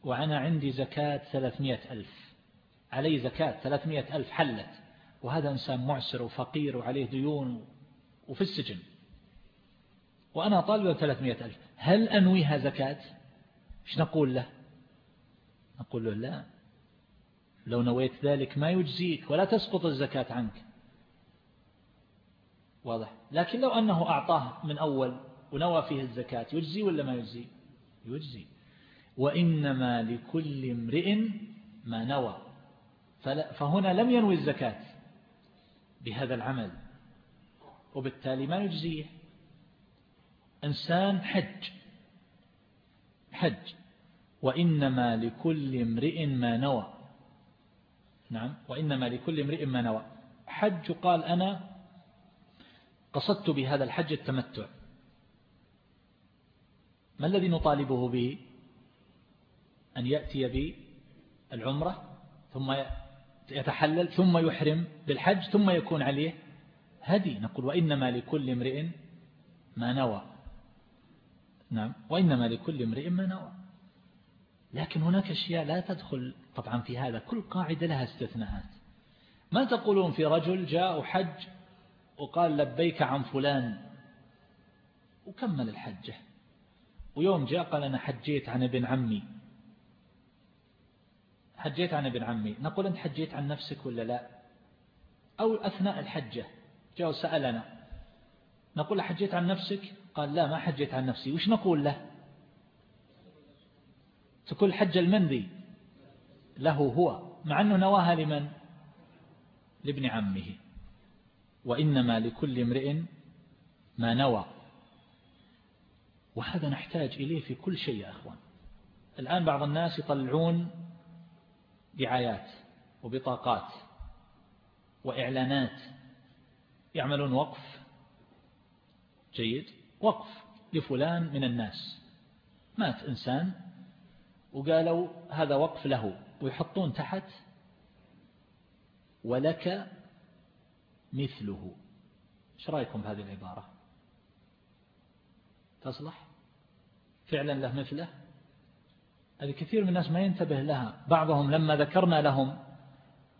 وأنا عندي زكاة ثلاثمائة ألف. علي زكاة ثلاثمائة ألف حلت. وهذا إنسان معسر وفقير وعليه ديون وفي السجن. وأنا طالبه ثلاثمائة ألف. هل أنويها زكاة؟ إيش نقول له؟ نقول له لا. لو نويت ذلك ما يجزيك ولا تسقط الزكاة عنك. واضح؟ لكن لو أنه أعطاه من أول ونوى فيه الزكاة يجزي ولا ما يجزي؟ يجزي. وإنما لكل امرئ ما نوى. فهنا لم ينوي الزكاة بهذا العمل وبالتالي ما يجزيه. إنسان حج حج وإنما لكل امرئ ما نوى. نعم وإنما لكل امرئ ما نوى. حج قال أنا قصدت بهذا الحج التمتع. ما الذي نطالبه به؟ أن يأتي بالعمرة ثم يتحلل ثم يحرم بالحج ثم يكون عليه هدي. نقول وإنما لكل امرئ ما نوى. نعم وإنما لكل امرئ ما نوى. لكن هناك أشياء لا تدخل طبعا في هذا. كل قاعدة لها استثناءات. ما تقولون في رجل جاء حج وقال لبيك عن فلان وكمل الحجة. ويوم جاء قال أنا حجيت عن ابن عمي. حجيت عن ابن عمي. نقول أنت حجيت عن نفسك ولا لا؟ أو أثناء الحجة. جاء وسألنا نقول حجيت عن نفسك؟ قال لا ما حجيت عن نفسي. وش نقول له؟ تقول حج المنذي. له هو. مع أنه نواها لمن؟ لابن عمه. وإنما لكل امرئ ما نوى. وهذا نحتاج إليه في كل شيء يا أخوان. الآن بعض الناس يطلعون دعايات وبطاقات وإعلانات. يعملون وقف. جيد. وقف لفلان من الناس. مات إنسان وقالوا هذا وقف له ويحطون تحت ولك مثله. إيش رأيكم بهذه العبارة؟ تصلح؟ فعلا له مثله؟ هذه كثير من الناس ما ينتبه لها. بعضهم لما ذكرنا لهم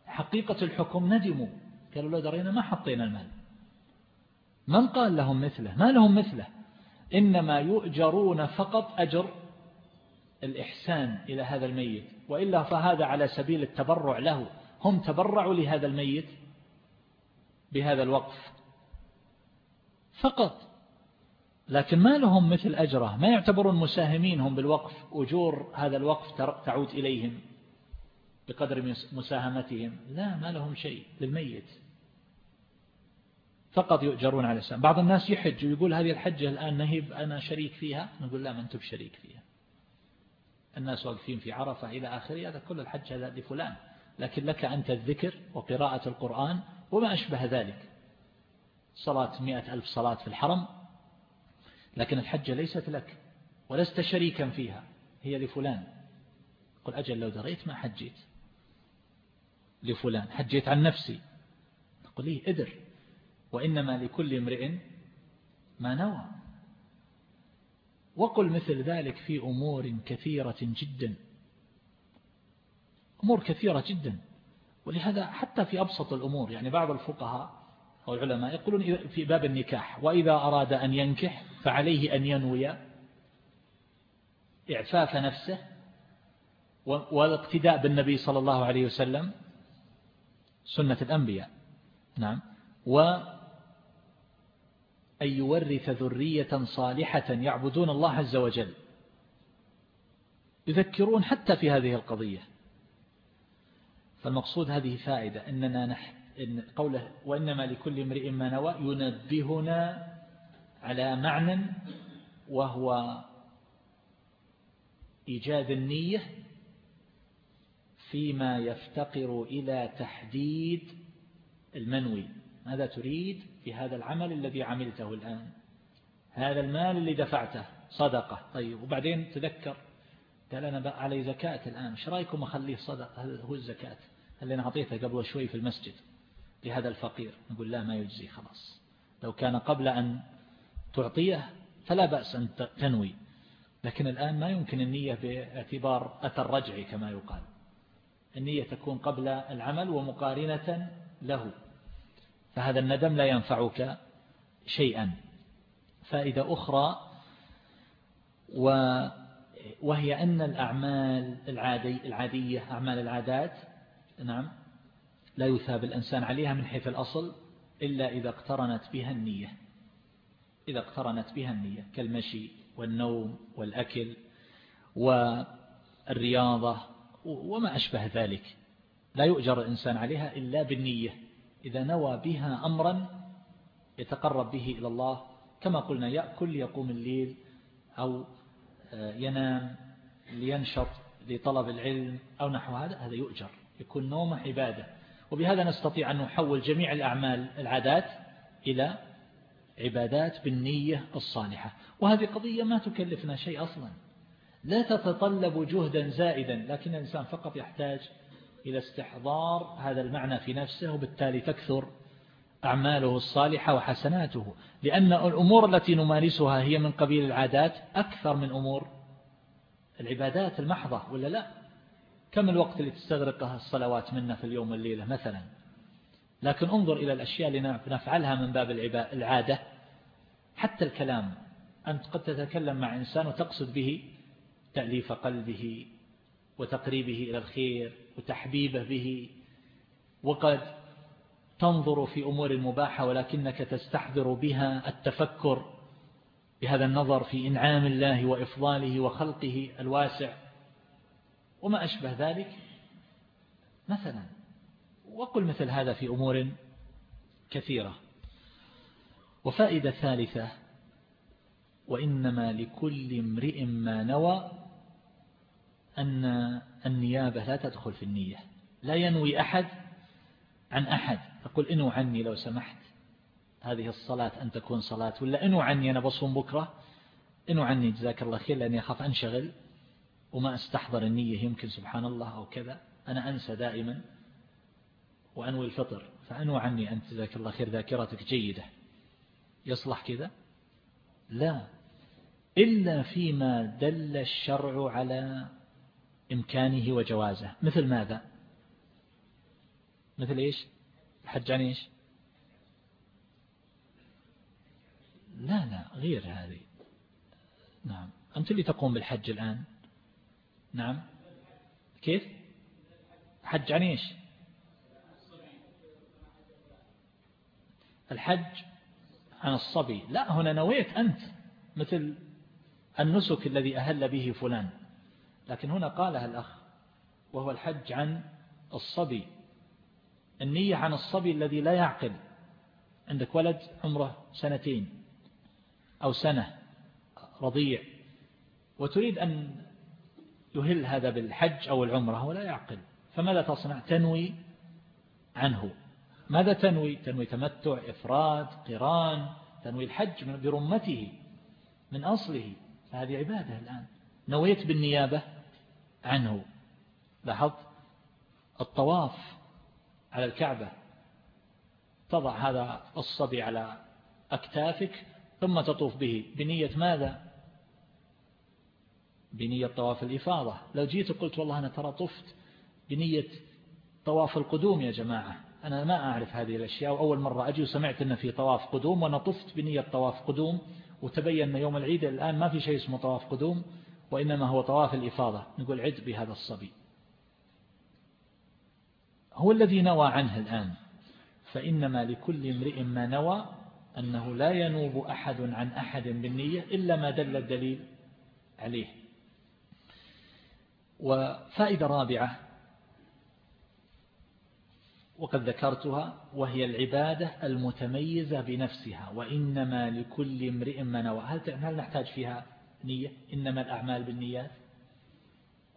حقيقة الحكم ندموا. قالوا لو درينا ما حطينا المال. من قال لهم مثله؟ ما لهم مثله. إنما يؤجرون فقط أجر الإحسان إلى هذا الميت. وإلا فهذا على سبيل التبرع له. هم تبرعوا لهذا الميت بهذا الوقف. فقط لكن ما لهم مثل أجره ما يعتبرون مساهمين هم بالوقف أجور هذا الوقف تعود إليهم بقدر مساهمتهم. لا ما لهم شيء للميت. فقط يؤجرون على السلام بعض الناس يحج ويقول هذه الحجة الآن نهب أنا شريك فيها؟ نقول لا ما أنتم شريك فيها. الناس واقفين في عرفة إلى آخره هذا كل الحج هذا لفلان. لكن لك أنت الذكر وقراءة القرآن وما أشبه ذلك. صلاة مئة ألف صلاة في الحرم لكن الحجة ليست لك ولست شريكا فيها. هي لفلان. قل أجل لو دريت ما حجيت. لفلان. حجيت عن نفسي. تقول لي إدر. وإنما لكل امرئ ما نوى. وقل مثل ذلك في أمور كثيرة جدا. أمور كثيرة جدا. ولهذا حتى في أبسط الأمور يعني بعض الفقهاء أو العلماء يقولون في باب النكاح وإذا أراد أن ينكح فعليه أن ينوي إعفاف نفسه والاقتداء بالنبي صلى الله عليه وسلم سنة الأنبياء. نعم. وأن يورث ذرية صالحة يعبدون الله عز وجل. يذكرون حتى في هذه القضية. فالمقصود هذه فائدة أننا نحن إن قوله وإنما لكل امرئ ما نوى ينبهنا على معنى وهو إيجاد النية فيما يفتقر إلى تحديد المنوي. ماذا تريد في هذا العمل الذي عملته الآن؟ هذا المال اللي دفعته صدقة. طيب وبعدين تذكر قال أنا بقى علي زكاة الآن إيش رأيكم أخليه صدقة هو الزكاة اللي أنا أعطيته قبل شوي في المسجد لهذا الفقير. نقول لا ما يجزي خلاص. لو كان قبل أن تعطيه فلا بأس أن تنوي. لكن الآن ما يمكن النية باعتبار أثر رجعي كما يقال. النية تكون قبل العمل ومقارنة له. فهذا الندم لا ينفعك شيئا. فائدة أخرى وهي أن الأعمال العادي العادية أعمال العادات نعم لا يثاب الإنسان عليها من حيث الأصل إلا إذا اقترنت بها النية. إذا اقترنت بها النية كالمشي والنوم والأكل والرياضة وما أشبه ذلك. لا يؤجر الإنسان عليها إلا بالنية. إذا نوى بها أمرا يتقرب به إلى الله. كما قلنا يأكل يقوم الليل أو آه، ينام لينشط لطلب العلم أو نحو هذا هذا يؤجر. يكون نومه عبادة. وبهذا نستطيع أن نحول جميع الأعمال العادات إلى عبادات بالنية الصالحة. وهذه قضية ما تكلفنا شيء أصلا. لا تتطلب جهدا زائدا لكن الإنسان فقط يحتاج إلى استحضار هذا المعنى في نفسه وبالتالي تكثر أعماله الصالحة وحسناته. لأن الأمور التي نمارسها هي من قبيل العادات أكثر من أمور العبادات المحضة ولا لا؟ كم الوقت اللي تستغرقها الصلوات منا في اليوم والليلة مثلا؟ لكن انظر إلى الأشياء اللي نفعلها من باب العادة. حتى الكلام أنت قد تتكلم مع إنسان وتقصد به تأليف قلبه وتقريبه إلى الخير وتحبيبه به وقد تنظر في أمور مباحة ولكنك تستحضر بها التفكر بهذا النظر في إنعام الله وإفضاله وخلقه الواسع. وما أشبه ذلك؟ مثلا وقل مثل هذا في أمور كثيرة. وفائدة ثالثة وإنما لكل امرئ ما نوى أن النيابة لا تدخل في النية لا ينوي أحد عن أحد. تقول إنو عني لو سمحت هذه الصلاة أن تكون صلاة ولا إنو عني أنا بصوم بكرة إنو عني جزاك الله خير لأني أخاف أنشغل وما أستحضر النية يمكن سبحان الله أو كذا أنا أنسى دائما. وأنوي الفطر. فأنوى عني أنت جزاك الله خير ذاكرتك جيدة. يصلح كذا؟ لا. إلا فيما دل الشرع على إمكانه وجوازه. مثل ماذا؟ مثل إيش؟ الحج عن إيش؟ لا لا غير هذه. نعم. أنت اللي تقوم بالحج الآن. نعم. كيف؟ حج عن إيش؟ الحج عن الصبي. لا هنا نويت أنت مثل النسك الذي أهل به فلان. لكن هنا قالها الأخ وهو الحج عن الصبي. النية عن الصبي الذي لا يعقل. عندك ولد عمره سنتين أو سنة رضيع. وتريد أن يهل هذا بالحج أو العمرة ولا يعقل. فماذا تصنع؟ تنوي عنه. ماذا تنوي؟ تنوي تمتع إفراد قران تنوي الحج برمته من أصله. هذه عبادة الآن. نويت بالنيابة عنه. لاحظت؟ الطواف على الكعبة. تضع هذا الصبي على أكتافك ثم تطوف به. بنية ماذا؟ بنية طواف الإفاضة. لو جيت قلت والله أنا ترى طفت. بنية طواف القدوم يا جماعة. أنا ما أعرف هذه الأشياء وأول مرة أجي وسمعت أن في طواف قدوم وأنا طفت بنية طواف قدوم وتبين أن يوم العيد الآن ما في شيء اسمه طواف قدوم وإنما هو طواف الإفاضة. نقول عد بهذا الصبي. هو الذي نوى عنه الآن. فإنما لكل امرئ ما نوى أنه لا ينوب أحد عن أحد بالنية إلا ما دل الدليل عليه. وفائدة رابعة وقد ذكرتها وهي العبادة المتميزة بنفسها وإنما لكل امرئ ما نوى هل نحتاج فيها نية؟ إنما الأعمال بالنيات؟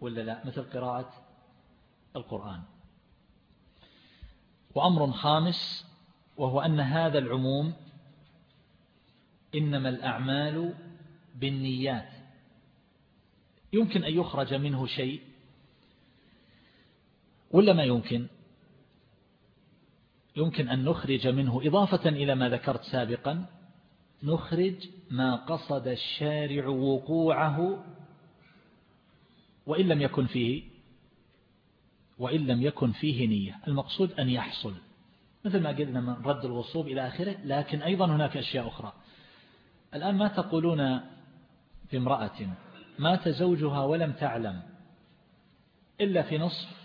ولا لا؟ مثل قراءة القرآن. وأمر خامس وهو أن هذا العموم إنما الأعمال بالنيات. يمكن أن يخرج منه شيء ولا ما يمكن؟ يمكن أن نخرج منه إضافة إلى ما ذكرت سابقا. نخرج ما قصد الشارع وقوعه وإن لم يكن فيه وإن لم يكن فيه نية. المقصود أن يحصل. مثل ما قلنا من رد الغصوب إلى آخره لكن أيضا هناك أشياء أخرى. الآن ما تقولون في امرأة؟ مات زوجها ولم تعلم إلا في نصف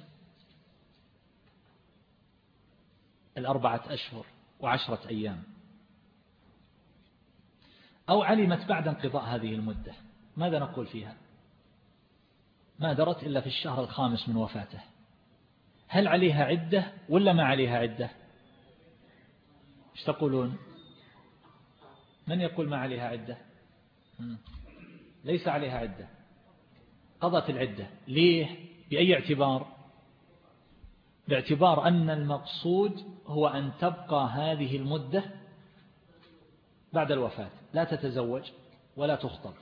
الأربعة أشهر وعشرة أيام. أو علمت بعد انقضاء هذه المدة. ماذا نقول فيها؟ ما درت إلا في الشهر الخامس من وفاته. هل عليها عدة ولا ما عليها عدة؟ إيش تقولون؟ من يقول ما عليها عدة؟ ليس عليها عدة. قضت العدة. ليه؟ بأي اعتبار؟ باعتبار أن المقصود هو أن تبقى هذه المدة بعد الوفاة. لا تتزوج ولا تخطب.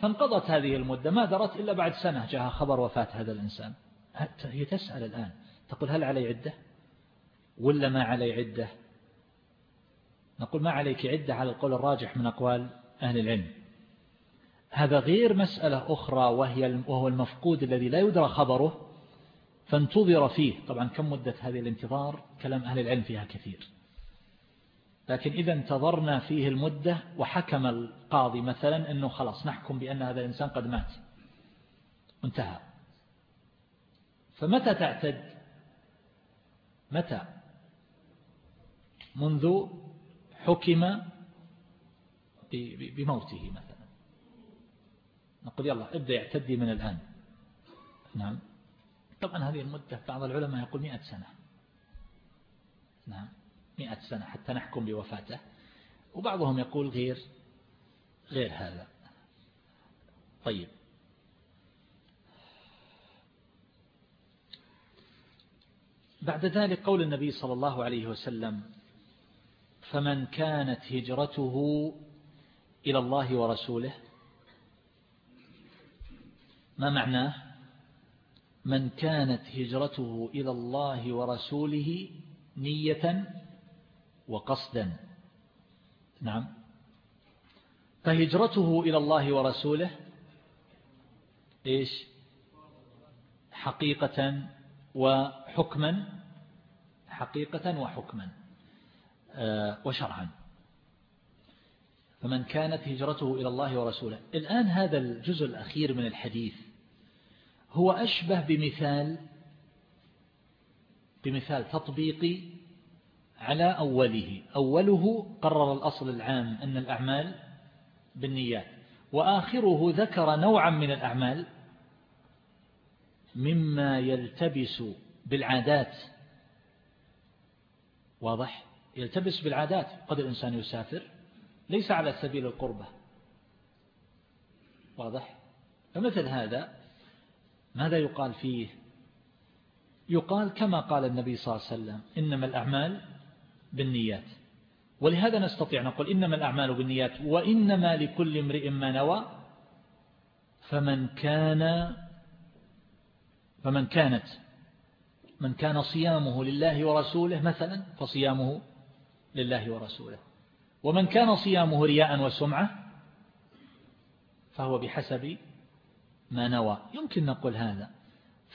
فانقضت هذه المدة ما درت إلا بعد سنة جاء خبر وفاة هذا الإنسان. هي تسأل الآن تقول هل علي عدة؟ ولا ما علي عدة؟ نقول ما عليك عدة على القول الراجح من أقوال أهل العلم. هذا غير مسألة أخرى وهي وهو المفقود الذي لا يدرى خبره فانتظر فيه. طبعا كم مدة هذه الانتظار؟ كلام أهل العلم فيها كثير. لكن إذا انتظرنا فيه المدة وحكم القاضي مثلا أنه خلاص نحكم بأن هذا الإنسان قد مات. انتهى. فمتى تعتد؟ متى؟ منذ حكم بموته مثلا. نقول يلا ابدأ يعتدي من الآن. نعم. طبعا هذه المدة بعض العلماء يقول مئة سنة. نعم مئة سنة حتى نحكم بوفاته. وبعضهم يقول غير غير هذا. طيب. بعد ذلك قول النبي صلى الله عليه وسلم فمن كانت هجرته إلى الله ورسوله؟ ما معناه؟ من كانت هجرته إلى الله ورسوله نية وقصدا. نعم. فهجرته إلى الله ورسوله إيش؟ حقيقة وحكما. حقيقة وحكما. آه، وشرعا. فمن كانت هجرته إلى الله ورسوله. الآن هذا الجزء الأخير من الحديث. هو أشبه بمثال بمثال تطبيقي على أوله. أوله قرر الأصل العام أن الأعمال بالنيات وآخره ذكر نوعا من الأعمال مما يلتبس بالعادات. واضح؟ يلتبس بالعادات. قد الإنسان يسافر ليس على سبيل القربة. واضح؟ فمثل هذا ماذا يقال فيه؟ يقال كما قال النبي صلى الله عليه وسلم إنما الأعمال بالنيات. ولهذا نستطيع نقول إنما الأعمال بالنيات وإنما لكل امرئ ما نوى فمن كان فمن كانت من كان صيامه لله ورسوله مثلا فصيامه لله ورسوله. ومن كان صيامه رياء وسمعة فهو بحسب ما نوى. يمكن نقول هذا.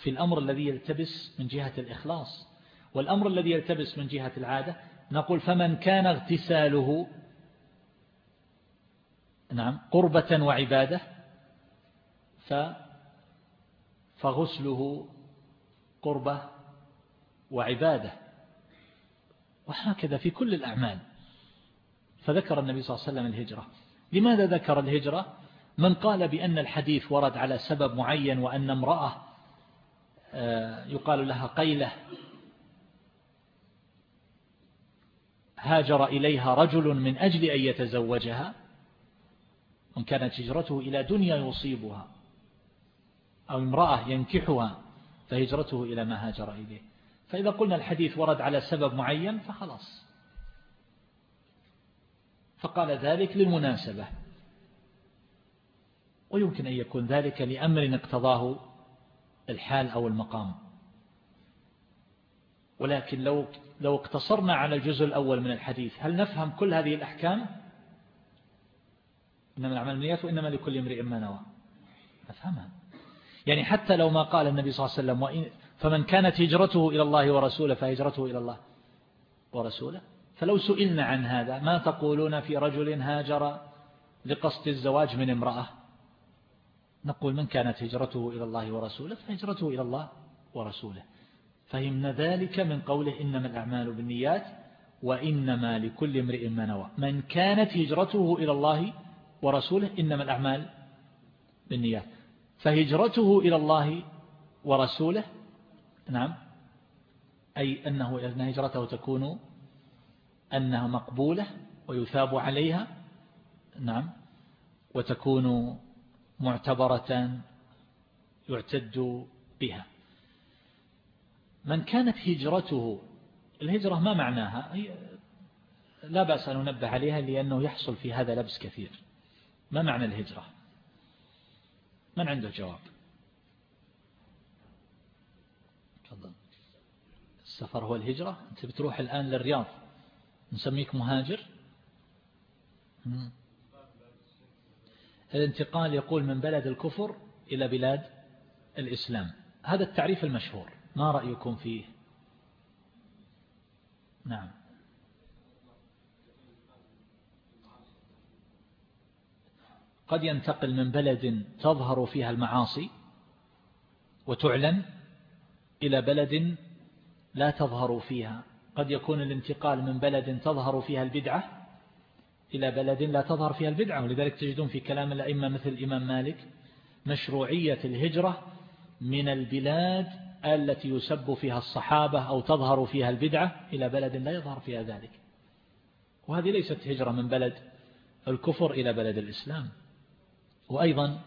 في الأمر الذي يلتبس من جهة الإخلاص والأمر الذي يلتبس من جهة العادة نقول فمن كان اغتساله نعم قربة وعبادة فغسله قربة وعبادة. وهكذا في كل الأعمال. فذكر النبي صلى الله عليه وسلم الهجرة. لماذا ذكر الهجرة؟ من قال بأن الحديث ورد على سبب معين وأن امرأة آه، يقال لها قيلة هاجر إليها رجل من أجل أن يتزوجها وإن كانت هجرته إلى دنيا يصيبها أو امرأة ينكحها فهجرته إلى ما هاجر إليه. فإذا قلنا الحديث ورد على سبب معين فخلاص. فقال ذلك للمناسبة. ويمكن أن يكون ذلك لأمر اقتضاه الحال أو المقام. ولكن لو لو اقتصرنا على الجزء الأول من الحديث هل نفهم كل هذه الأحكام؟ إنما الأعمال النيات وإنما لكل امرئ ما نوى. نفهمها. يعني حتى لو ما قال النبي صلى الله عليه وسلم وإن فمن كانت هجرته إلى الله ورسوله فهجرته إلى الله ورسوله. فلو سئلنا عن هذا ما تقولون في رجل هاجر لقصد الزواج من امرأة؟ نقول من كانت هجرته إلى الله ورسوله؟ فهجرته إلى الله ورسوله. فهمنا ذلك من قوله إنما الأعمال بالنيات وإنما لكل امرئ ما نوى. من كانت هجرته إلى الله ورسوله إنما الأعمال بالنيات. فهجرته إلى الله ورسوله نعم أي أنه أن هجرته تكون أنها مقبولة ويثاب عليها نعم وتكون معتبرة يعتد بها. من كانت هجرته الهجرة ما معناها؟ لا بأس أن ننبه عليها لأنه يحصل في هذا لبس كثير. ما معنى الهجرة؟ من عنده جواب؟ تفضل. السفر هو الهجرة؟ أنت بتروح الآن للرياض نسميك مهاجر؟ الانتقال يقول من بلد الكفر إلى بلاد الإسلام. هذا التعريف المشهور. ما رأيكم فيه؟ نعم. قد ينتقل من بلد تظهر فيها المعاصي وتعلن إلى بلد لا تظهر فيها. قد يكون الانتقال من بلد تظهر فيها البدعة إلى بلد لا تظهر فيها البدعة ولذلك تجدون في كلام الأئمة مثل الإمام مالك مشروعية الهجرة من البلاد التي يسب فيها الصحابة أو تظهر فيها البدعة إلى بلد لا يظهر فيها ذلك. وهذه ليست هجرة من بلد الكفر إلى بلد الإسلام. وأيضا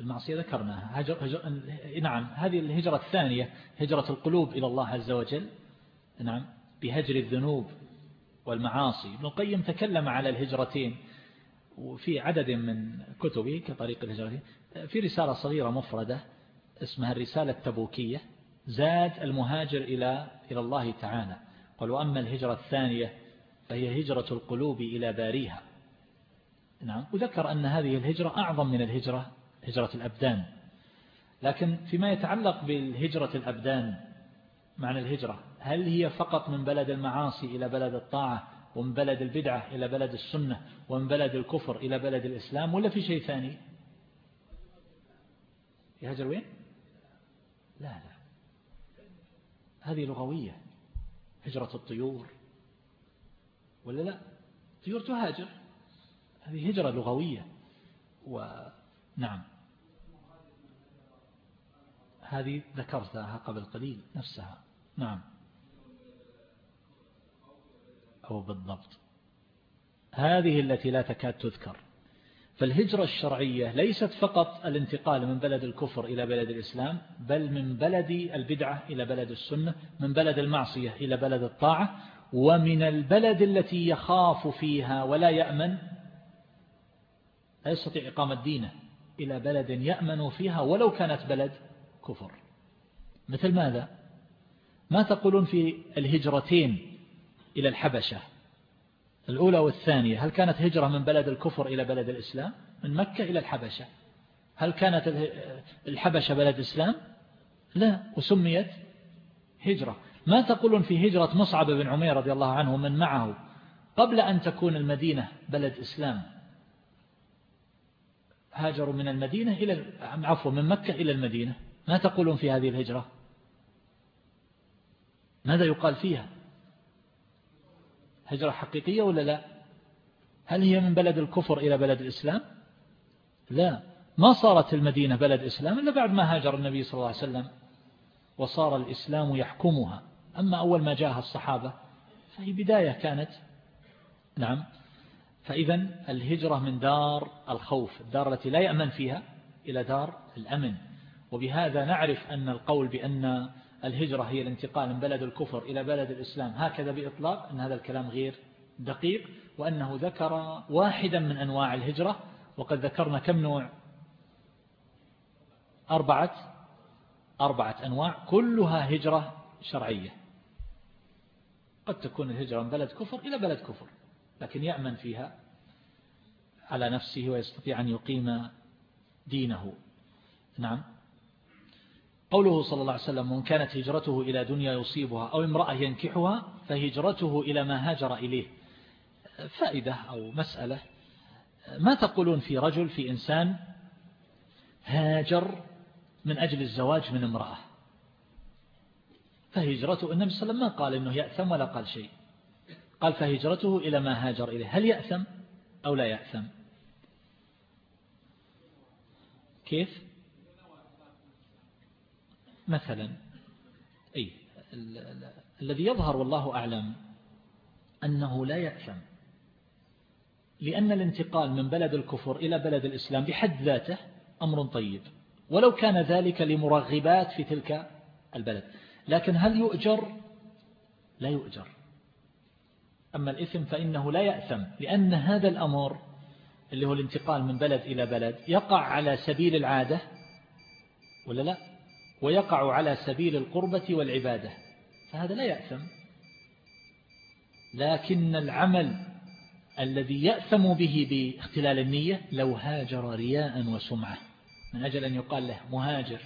المعصية ذكرناها. هجر هجر نعم هذه الهجرة الثانية هجرة القلوب إلى الله عز وجل. نعم. بهجر الذنوب والمعاصي. ابن القيم تكلم على الهجرتين وفي عدد من كتبه كطريق الهجرتين في رسالة صغيرة مفردة اسمها الرسالة التبوكية زاد المهاجر إلى إلى الله تعالى. قال وأما الهجرة الثانية فهي هجرة القلوب إلى باريها. نعم وذكر أن هذه الهجرة أعظم من الهجرة هجرة الأبدان. لكن فيما يتعلق بالهجرة الأبدان معنى الهجرة. هل هي فقط من بلد المعاصي إلى بلد الطاعة ومن بلد البدعة إلى بلد السنة ومن بلد الكفر إلى بلد الإسلام ولا في شيء ثاني؟ يهجر وين؟ لا لا. هذه لغوية. هجرة الطيور. ولا لا؟ طيور تهاجر. هذه هجرة لغوية. ونعم هذه ذكرتها قبل قليل نفسها. نعم. أو بالضبط. هذه التي لا تكاد تذكر. فالهجرة الشرعية ليست فقط الانتقال من بلد الكفر إلى بلد الإسلام بل من بلد البدعة إلى بلد السنة من بلد المعصية إلى بلد الطاعة ومن البلد التي يخاف فيها ولا يأمن لا يستطيع إقامة دينه إلى بلد يأمن فيها ولو كانت بلد كفر. مثل ماذا؟ ما تقولون في الهجرتين إلى الحبشة؟ الأولى والثانية هل كانت هجرة من بلد الكفر إلى بلد الإسلام؟ من مكة إلى الحبشة. هل كانت الحبشة بلد إسلام؟ لا وسميت هجرة. ما تقولون في هجرة مصعب بن عمير رضي الله عنه من معه قبل أن تكون المدينة بلد إسلام؟ هاجروا من المدينة إلى عفوا من مكة إلى المدينة. ما تقولون في هذه الهجرة؟ ماذا يقال فيها؟ هجرة حقيقية ولا لا؟ هل هي من بلد الكفر إلى بلد الإسلام؟ لا. ما صارت المدينة بلد إسلام إلا بعد ما هاجر النبي صلى الله عليه وسلم وصار الإسلام يحكمها. أما أول ما جاءها الصحابة فهي بداية كانت. نعم. فإذا الهجرة من دار الخوف الدار التي لا يأمن فيها إلى دار الأمن. وبهذا نعرف أن القول بأن الهجرة هي الانتقال من بلد الكفر إلى بلد الإسلام. هكذا بإطلاق أن هذا الكلام غير دقيق وأنه ذكر واحدا من أنواع الهجرة وقد ذكرنا كم نوع؟ أربعة أربعة أنواع كلها هجرة شرعية. قد تكون الهجرة من بلد كفر إلى بلد كفر لكن يأمن فيها على نفسه ويستطيع أن يقيم دينه. نعم. قوله صلى الله عليه وسلم من كانت هجرته إلى دنيا يصيبها أو امرأة ينكحها فهجرته إلى ما هاجر إليه. فائدة أو مسألة. ما تقولون في رجل في إنسان هاجر من أجل الزواج من امرأة؟ فهجرته النبي صلى الله عليه وسلم ما قال إنه يأثم ولا قال شيء. قال فهجرته إلى ما هاجر إليه. هل يأثم أو لا يأثم؟ كيف؟ مثلا أي الذي يظهر والله أعلم أنه لا يأثم لأن الانتقال من بلد الكفر إلى بلد الإسلام بحد ذاته أمر طيب ولو كان ذلك لمرغبات في تلك البلد. لكن هل يؤجر؟ لا يؤجر. أما الإثم فإنه لا يأثم لأن هذا الأمر اللي هو الانتقال من بلد إلى بلد يقع على سبيل العادة ولا لا؟ ويقع على سبيل القربة والعبادة فهذا لا يأثم. لكن العمل الذي يأثم به باختلال النية لو هاجر رياء وسمعة. من أجل أن يقال له مهاجر.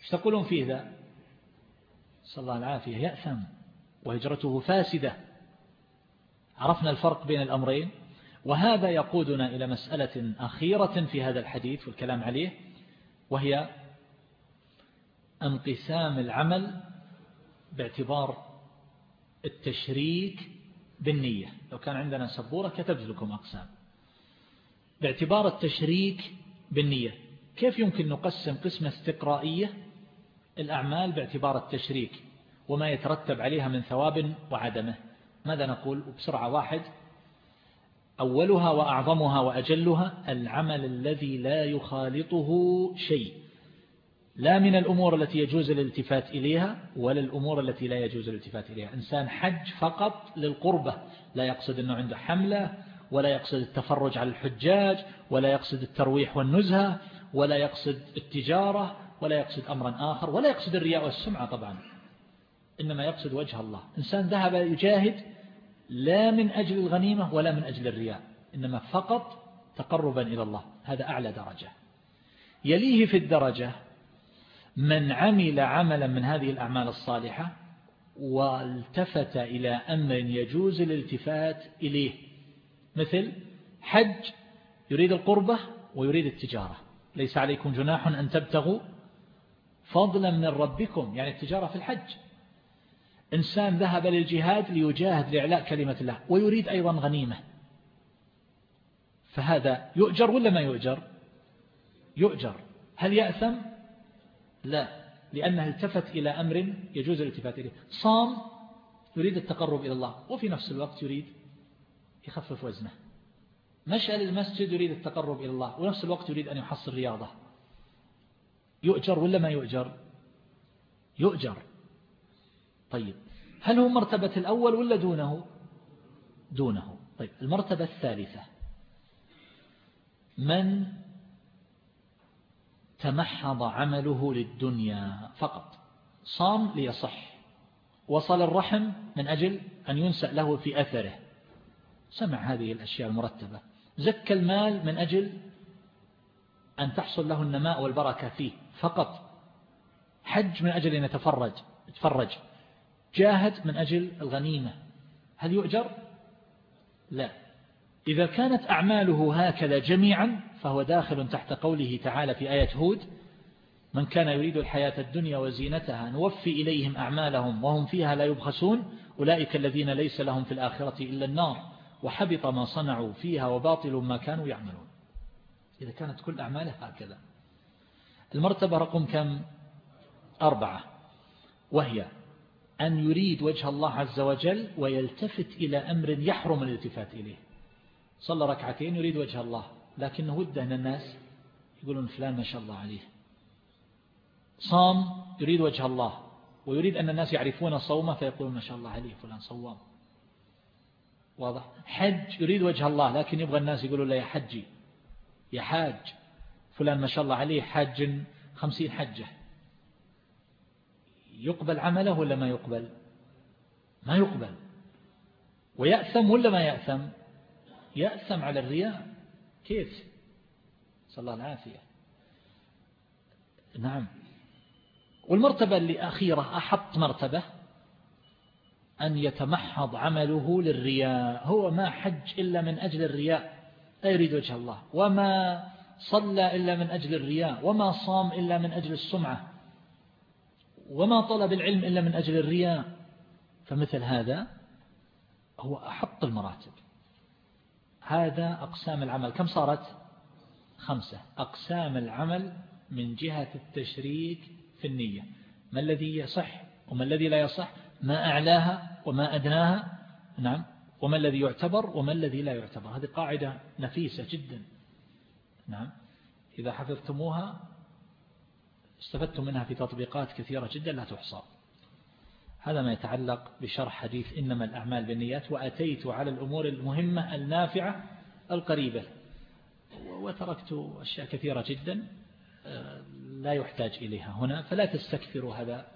إيش تقولون فيه ذا؟ صلى الله العافية يأثم وهجرته فاسدة. عرفنا الفرق بين الأمرين. وهذا يقودنا إلى مسألة أخيرة في هذا الحديث والكلام عليه وهي انقسام العمل باعتبار التشريك بالنية. لو كان عندنا سبورة كتبت لكم أقسام. باعتبار التشريك بالنية. كيف يمكن نقسم قسمة استقرائية الأعمال باعتبار التشريك وما يترتب عليها من ثواب وعدمه؟ ماذا نقول؟ بسرعة واحد. أولها وأعظمها وأجلها العمل الذي لا يخالطه شيء. لا من الأمور التي يجوز الالتفات إليها ولا الأمور التي لا يجوز الالتفات إليها. إنسان حج فقط للقربة لا يقصد أنه عنده حملة ولا يقصد التفرج على الحجاج ولا يقصد الترويح والنزهة ولا يقصد التجارة ولا يقصد أمرا آخر ولا يقصد الرياء والسمعة طبعا. إنما يقصد وجه الله. إنسان ذهب يجاهد لا من أجل الغنيمة ولا من أجل الرياء إنما فقط تقربا إلى الله. هذا أعلى درجة. يليه في الدرجة من عمل عملا من هذه الأعمال الصالحة والتفت إلى أمر يجوز الالتفات إليه. مثل حج يريد القربة ويريد التجارة. ليس عليكم جناح أن تبتغوا فضلا من ربكم يعني التجارة في الحج. إنسان ذهب للجهاد ليجاهد لإعلاء كلمة الله ويريد أيضا غنيمة. فهذا يؤجر ولا ما يؤجر؟ يؤجر. هل يأثم؟ لا لأنه التفت إلى أمر يجوز الالتفات إليه. صام يريد التقرب إلى الله وفي نفس الوقت يريد يخفف وزنه. مشى للمسجد يريد التقرب إلى الله ونفس الوقت يريد أن يحصل رياضة. يؤجر ولا ما يؤجر؟ يؤجر. طيب هل هو مرتبة الأول ولا دونه؟ دونه. طيب المرتبة الثالثة. من تمحض عمله للدنيا فقط. صام ليصح. وصل الرحم من أجل أن ينسأ له في أثره. سمع هذه الأشياء المرتبة. زكى المال من أجل أن تحصل له النماء والبركة فيه فقط. حج من أجل أن يتفرج. يتفرج. جاهد من أجل الغنيمة. هل يؤجر؟ لا. إذا كانت أعماله هكذا جميعا فهو داخل تحت قوله تعالى في آية هود من كان يريد الحياة الدنيا وزينتها نوفي إليهم أعمالهم وهم فيها لا يبخسون أولئك الذين ليس لهم في الآخرة إلا النار وحبط ما صنعوا فيها وباطل ما كانوا يعملون. إذا كانت كل أعماله هكذا. المرتبة رقم كم؟ أربعة. وهي أن يريد وجه الله عز وجل ويلتفت إلى أمر يحرم الالتفات إليه. صلى ركعتين يريد وجه الله. لكنه وده أن الناس يقولون فلان ما شاء الله عليه. صام يريد وجه الله ويريد أن الناس يعرفون صومه فيقولون ما شاء الله عليه فلان صوام. واضح؟ حج يريد وجه الله لكن يبغى الناس يقولوا له يا حجي يا حاج فلان ما شاء الله عليه حاج خمسين حجة. يقبل عمله ولا ما يقبل؟ ما يقبل. ويأثم ولا ما يأثم؟ يأثم على الرياء. كيف؟ صلى الله العافية. نعم. والمرتبة الأخيرة أحط مرتبة أن يتمحض عمله للرياء. هو ما حج إلا من أجل الرياء. لا يريد وجه الله. وما صلى إلا من أجل الرياء. وما صام إلا من أجل السمعة. وما طلب العلم إلا من أجل الرياء. فمثل هذا هو أحط المراتب. هذا أقسام العمل. كم صارت؟ خمسة. أقسام العمل من جهة التشريك في النية. ما الذي يصح وما الذي لا يصح؟ ما أعلاها وما أدناها؟ نعم. وما الذي يعتبر وما الذي لا يعتبر. هذه قاعدة نفيسة جدا. نعم. إذا حفظتموها استفدتم منها في تطبيقات كثيرة جدا لا تحصى. هذا ما يتعلق بشرح حديث إنما الأعمال بالنيات وأتيت على الأمور المهمة النافعة القريبة. وتركت أشياء كثيرة جدا آه، لا يحتاج إليها هنا فلا تستكثروا هذا